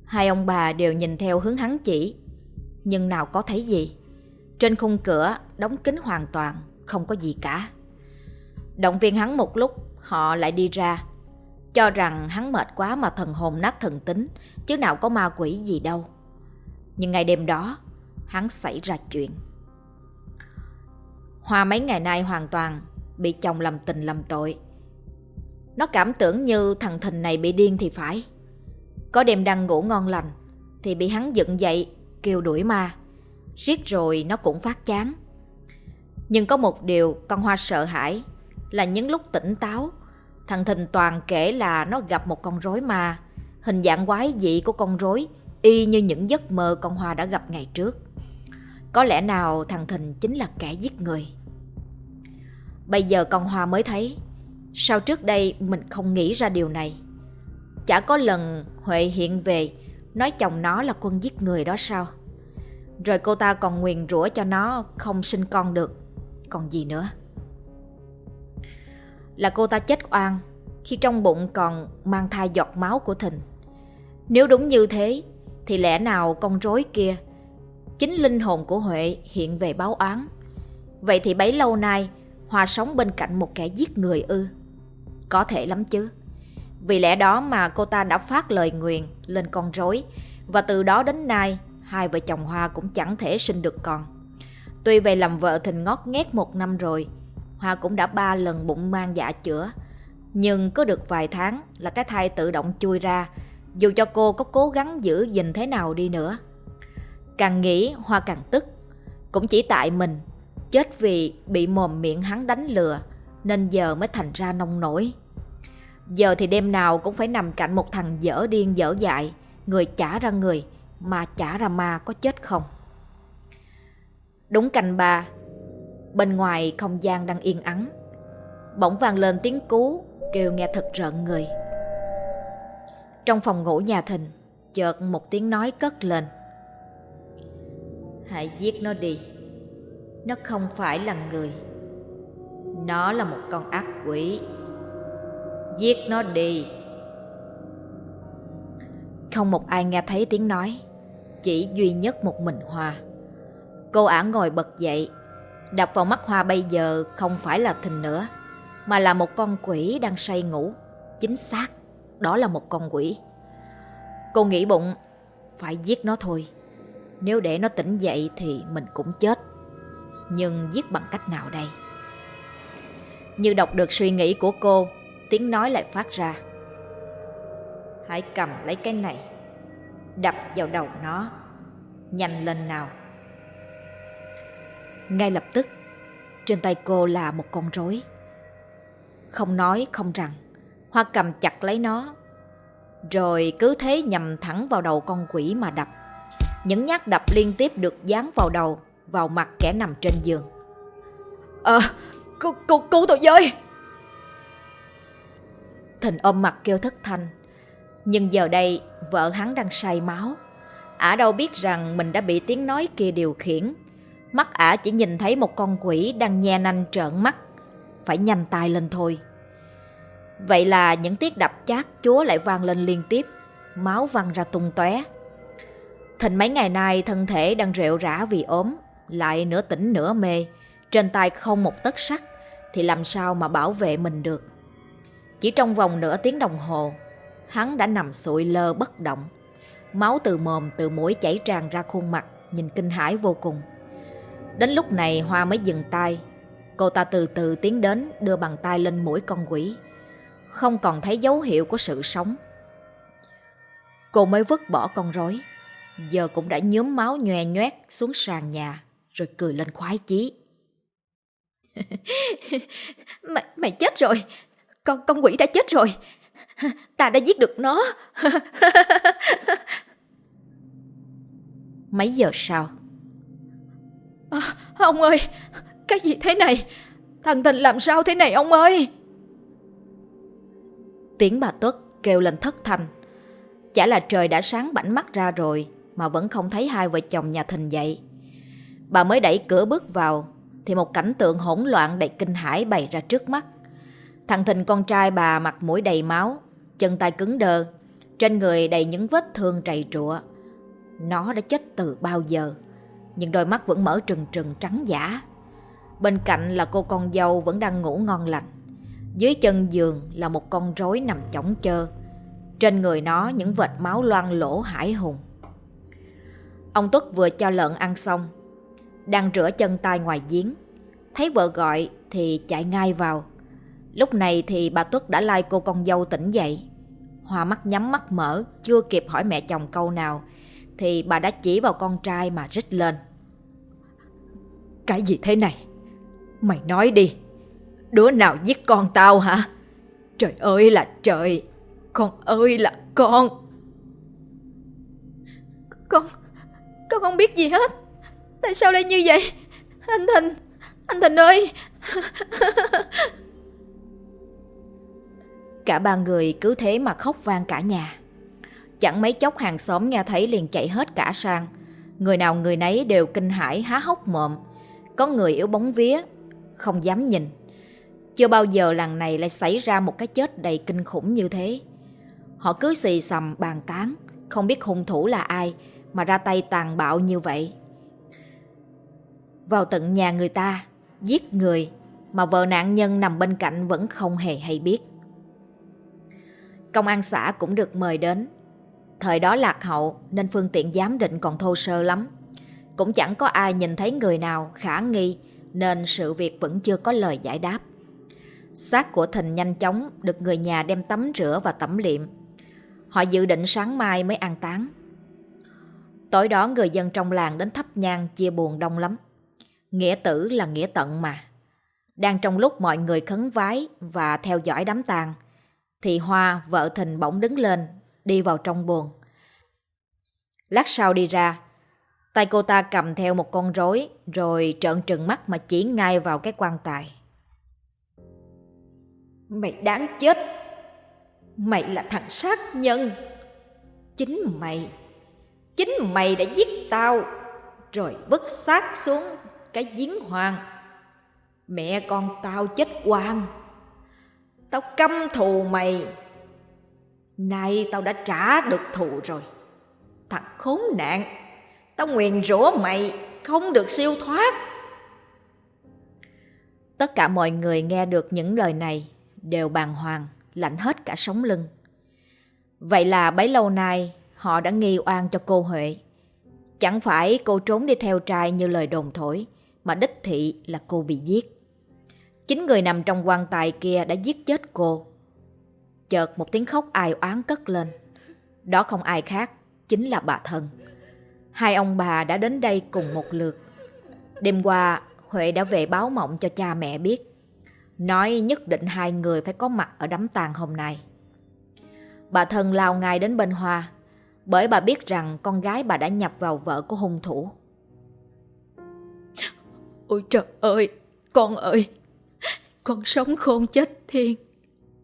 Hai ông bà đều nhìn theo hướng hắn chỉ, nhưng nào có thấy gì. Trên khung cửa đóng kín hoàn toàn, không có gì cả. Động viên hắn một lúc, họ lại đi ra. Cho rằng hắn mệt quá mà thần hồn nát thần tính, chứ nào có ma quỷ gì đâu. Nhưng ngày đêm đó, hắn xảy ra chuyện. Hoa mấy ngày nay hoàn toàn bị chồng làm tình làm tội. Nó cảm tưởng như thằng Thình này bị điên thì phải. Có đêm đang ngủ ngon lành, thì bị hắn dựng dậy, kêu đuổi ma. Riết rồi nó cũng phát chán. Nhưng có một điều con Hoa sợ hãi là những lúc tỉnh táo, thằng Thình toàn kể là nó gặp một con rối ma, hình dạng quái dị của con rối y như những giấc mơ con Hoa đã gặp ngày trước. Có lẽ nào thằng Thình chính là kẻ giết người. Bây giờ con Hoa mới thấy, sao trước đây mình không nghĩ ra điều này. Chả có lần Huệ hiện về nói chồng nó là quân giết người đó sao. Rồi cô ta còn nguyền rủa cho nó không sinh con được. Còn gì nữa? Là cô ta chết oan khi trong bụng còn mang thai giọt máu của Thịnh. Nếu đúng như thế, thì lẽ nào con rối kia chính linh hồn của Huệ hiện về báo oán. Vậy thì bấy lâu nay Hòa sống bên cạnh một kẻ giết người ư? Có thể lắm chứ. Vì lẽ đó mà cô ta đã phát lời nguyền lên con rối và từ đó đến nay hai vợ chồng Hoa cũng chẳng thể sinh được con. Tuy về làm vợ Thịnh ngót nghét một năm rồi, Hoa cũng đã ba lần bụng mang dạ chữa. Nhưng có được vài tháng là cái thai tự động chui ra, dù cho cô có cố gắng giữ gìn thế nào đi nữa. Càng nghĩ Hoa càng tức, cũng chỉ tại mình, chết vì bị mồm miệng hắn đánh lừa, nên giờ mới thành ra nông nổi. Giờ thì đêm nào cũng phải nằm cạnh một thằng dở điên dở dại, người trả ra người, mà trả ra ma có chết không. Đúng cành bà bên ngoài không gian đang yên ắng. Bỗng vang lên tiếng cú, kêu nghe thật rợn người. Trong phòng ngủ nhà thình, chợt một tiếng nói cất lên. Hãy giết nó đi. Nó không phải là người. Nó là một con ác quỷ. Giết nó đi. Không một ai nghe thấy tiếng nói, chỉ duy nhất một mình Hoa. Cô ả ngồi bật dậy, đập vào mắt Hoa bây giờ không phải là thình nữa, mà là một con quỷ đang say ngủ. Chính xác, đó là một con quỷ. Cô nghĩ bụng, phải giết nó thôi. Nếu để nó tỉnh dậy thì mình cũng chết. Nhưng giết bằng cách nào đây? Như đọc được suy nghĩ của cô, tiếng nói lại phát ra. Hãy cầm lấy cái này, đập vào đầu nó. Nhanh lên nào. Ngay lập tức, trên tay cô là một con rối. Không nói không rằng, Hoa cầm chặt lấy nó, rồi cứ thế nhằm thẳng vào đầu con quỷ mà đập. Những nhát đập liên tiếp được dán vào đầu, vào mặt kẻ nằm trên giường. Ờ, à, cứu, cứu, cứu tôi với! Thịnh ôm mặt kêu thất thanh. Nhưng giờ đây, vợ hắn đang say máu. Ả đâu biết rằng mình đã bị tiếng nói kia điều khiển. Mắt ả chỉ nhìn thấy một con quỷ đang nhe nanh trợn mắt. Phải nhanh tay lên thôi. Vậy là những tiếng đập chát chúa lại vang lên liên tiếp, máu văng ra tung tóe. Thịnh mấy ngày nay thân thể đang rệu rã vì ốm, lại nửa tỉnh nửa mê, trên tay không một tấc sắt, thì làm sao mà bảo vệ mình được. Chỉ trong vòng nửa tiếng đồng hồ, hắn đã nằm sụi lơ bất động. Máu từ mồm từ mũi chảy tràn ra khuôn mặt nhìn kinh hãi vô cùng. Đến lúc này Hoa mới dừng tay. Cô ta từ từ tiến đến đưa bàn tay lên mũi con quỷ. Không còn thấy dấu hiệu của sự sống. Cô mới vứt bỏ con rối. Giờ cũng đã nhớm máu nhòe nhoét xuống sàn nhà rồi cười lên khoái chí. mày, mày chết rồi. Con con quỷ đã chết rồi. Ta đã giết được nó. Mấy giờ sau? À, ông ơi, cái gì thế này? Thằng Tình làm sao thế này ông ơi? Tiếng bà Tuất kêu lên thất thanh. Chả là trời đã sáng bảnh mắt ra rồi mà vẫn không thấy hai vợ chồng nhà Thình dậy. Bà mới đẩy cửa bước vào thì một cảnh tượng hỗn loạn đầy kinh hãi bày ra trước mắt. Thằng Thình con trai bà mặt mũi đầy máu, chân tay cứng đơ, trên người đầy những vết thương trầy trụa. Nó đã chết từ bao giờ, nhưng đôi mắt vẫn mở trừng trừng trắng giả. Bên cạnh là cô con dâu vẫn đang ngủ ngon lành. Dưới chân giường là một con rối nằm chỏng chơ. Trên người nó những vệt máu loang lỗ hải hùng. Ông Tuất vừa cho lợn ăn xong, đang rửa chân tay ngoài giếng. Thấy vợ gọi thì chạy ngay vào. Lúc này thì bà Tuất đã lai cô con dâu tỉnh dậy. hòa mắt nhắm mắt mở, chưa kịp hỏi mẹ chồng câu nào, thì bà đã chỉ vào con trai mà rít lên. Cái gì thế này? Mày nói đi, đứa nào giết con tao hả? Trời ơi là trời, con ơi là con. Con, con không biết gì hết. Tại sao lại như vậy? Anh Thịnh, anh Thịnh ơi! Cả ba người cứ thế mà khóc vang cả nhà. Chẳng mấy chốc hàng xóm nghe thấy liền chạy hết cả sang. Người nào người nấy đều kinh hãi há hốc mộm. Có người yếu bóng vía, không dám nhìn. Chưa bao giờ lần này lại xảy ra một cái chết đầy kinh khủng như thế. Họ cứ xì xầm bàn tán, không biết hung thủ là ai mà ra tay tàn bạo như vậy. Vào tận nhà người ta, giết người mà vợ nạn nhân nằm bên cạnh vẫn không hề hay biết. Công an xã cũng được mời đến. Thời đó lạc hậu nên phương tiện giám định còn thô sơ lắm. Cũng chẳng có ai nhìn thấy người nào khả nghi nên sự việc vẫn chưa có lời giải đáp. Xác của Thình nhanh chóng được người nhà đem tắm rửa và tẩm liệm. Họ dự định sáng mai mới an táng. Tối đó người dân trong làng đến thắp nhang chia buồn đông lắm. Nghĩa tử là nghĩa tận mà. Đang trong lúc mọi người khấn vái và theo dõi đám tang, thì Hoa, vợ Thình bỗng đứng lên, đi vào trong buồn. Lát sau đi ra, tay cô ta cầm theo một con rối rồi trợn trừng mắt mà chỉ ngay vào cái quan tài. Mày đáng chết! Mày là thằng sát nhân! Chính mày, chính mày đã giết tao rồi vứt xác xuống cái giếng hoàng. Mẹ con tao chết quang. Tao căm thù mày. Nay tao đã trả được thù rồi. Thằng khốn nạn, tao nguyền rủa mày không được siêu thoát. Tất cả mọi người nghe được những lời này đều bàng hoàng, lạnh hết cả sống lưng. Vậy là bấy lâu nay họ đã nghi oan cho cô Huệ. Chẳng phải cô trốn đi theo trai như lời đồn thổi, mà đích thị là cô bị giết. Chính người nằm trong quan tài kia đã giết chết cô. Chợt một tiếng khóc ai oán cất lên. Đó không ai khác, chính là bà thân. Hai ông bà đã đến đây cùng một lượt. Đêm qua, Huệ đã về báo mộng cho cha mẹ biết. Nói nhất định hai người phải có mặt ở đám tang hôm nay. Bà thân lao ngay đến bên Hoa, bởi bà biết rằng con gái bà đã nhập vào vợ của hung thủ. Ôi trời ơi, con ơi, con sống khôn chết thiên.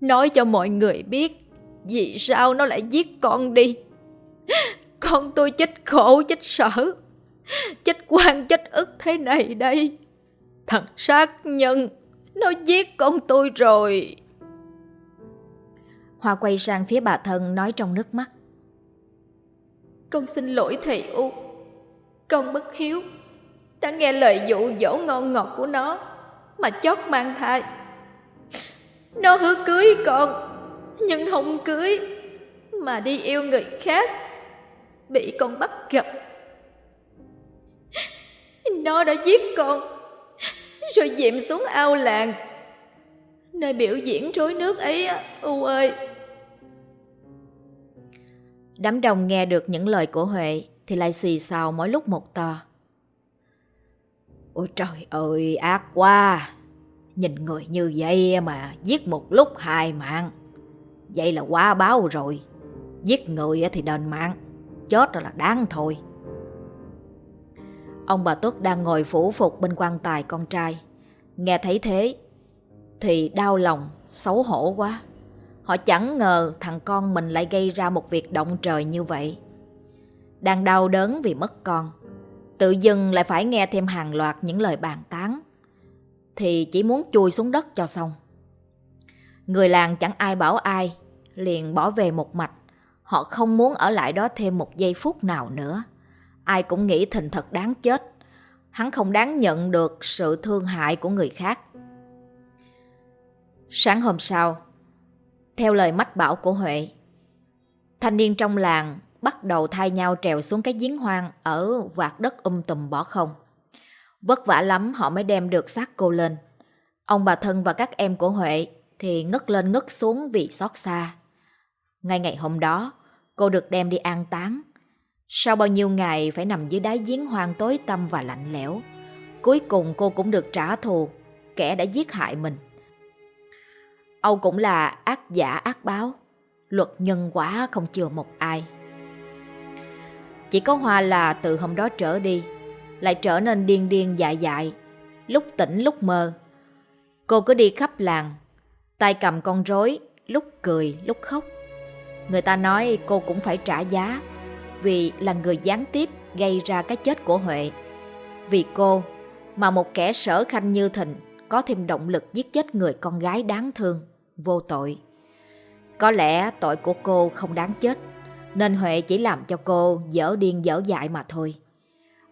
Nói cho mọi người biết vì sao nó lại giết con đi. Con tôi chết khổ, chết sở, chết quan, chết ức thế này đây. Thằng sát nhân, nó giết con tôi rồi. Hoa quay sang phía bà thân nói trong nước mắt. Con xin lỗi thầy U. Con bất hiếu đã nghe lời dụ dỗ ngon ngọt của nó mà chót mang thai. Nó hứa cưới con, nhưng không cưới, mà đi yêu người khác, bị con bắt gặp. Nó đã giết con Rồi dìm xuống ao làng. Nơi biểu diễn trối nước ấy U ơi. Đám đông nghe được những lời của Huệ Thì lại xì xào mỗi lúc một to Ôi trời ơi ác quá. Nhìn người như vậy mà giết một lúc hai mạng. Vậy là quá báo rồi. Giết người thì đền mạng. Chết là đáng thôi. Ông bà Tuất đang ngồi phủ phục bên quan tài con trai. Nghe thấy thế Thì đau lòng, xấu hổ quá. Họ chẳng ngờ thằng con mình lại gây ra một việc động trời như vậy. Đang đau đớn vì mất con Tự dưng lại phải nghe thêm hàng loạt những lời bàn tán. Thì chỉ muốn chui xuống đất cho xong. Người làng chẳng ai bảo ai, Liền bỏ về một mạch. Họ không muốn ở lại đó thêm một giây phút nào nữa. Ai cũng nghĩ thình thật đáng chết. Hắn không đáng nhận được sự thương hại của người khác. Sáng hôm sau, Theo lời mách bảo của Huệ, Thanh niên trong làng bắt đầu thay nhau trèo xuống cái giếng hoang ở vạt đất um tùm bỏ không. Vất vả lắm họ mới đem được xác cô lên. Ông bà thân và các em của Huệ thì ngất lên ngất xuống vì xót xa. Ngay ngày hôm đó, cô được đem đi an táng. Sau bao nhiêu ngày phải nằm dưới đáy giếng hoang tối tăm và lạnh lẽo, cuối cùng cô cũng được trả thù kẻ đã giết hại mình. Âu cũng là ác giả ác báo, luật nhân quả không chừa một ai. Chỉ có Hoa là từ hôm đó trở đi, lại trở nên điên điên dại dại, lúc tỉnh lúc mơ. Cô cứ đi khắp làng, tay cầm con rối, lúc cười lúc khóc. Người ta nói cô cũng phải trả giá vì là người gián tiếp gây ra cái chết của Huệ. Vì cô mà một kẻ sở khanh như Thịnh có thêm động lực giết chết người con gái đáng thương, vô tội. Có lẽ tội của cô không đáng chết, nên Huệ chỉ làm cho cô dở điên dở dại mà thôi.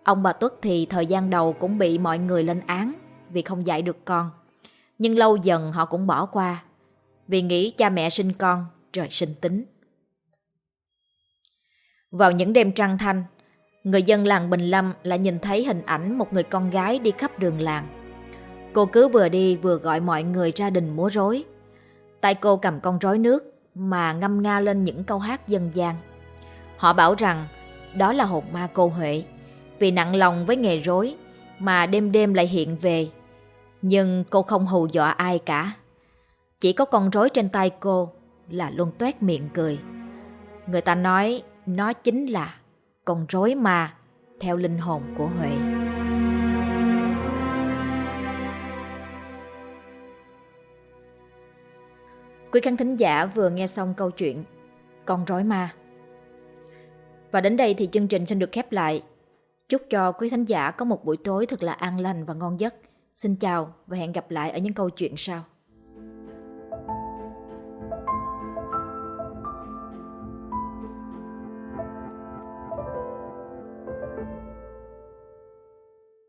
Ông bà Tuất thì thời gian đầu cũng bị mọi người lên án vì không dạy được con. Nhưng lâu dần họ cũng bỏ qua vì nghĩ cha mẹ sinh con, trời sinh tính. Vào những đêm trăng thanh, người dân làng Bình Lâm lại nhìn thấy hình ảnh một người con gái đi khắp đường làng. Cô cứ vừa đi vừa gọi mọi người ra đình múa rối. Tay cô cầm con rối nước mà ngâm nga lên những câu hát dân gian. Họ bảo rằng đó là hồn ma cô Huệ, vì nặng lòng với nghề rối mà đêm đêm lại hiện về. Nhưng cô không hù dọa ai cả. Chỉ có con rối trên tay cô là luôn toét miệng cười. Người ta nói, nó chính là con rối ma, theo linh hồn của Huệ. Quý khán thính giả vừa nghe xong câu chuyện Con rối ma. Và đến đây thì chương trình xin được khép lại. Chúc cho quý thính giả có một buổi tối thật là an lành và ngon giấc. Xin chào và hẹn gặp lại ở những câu chuyện sau.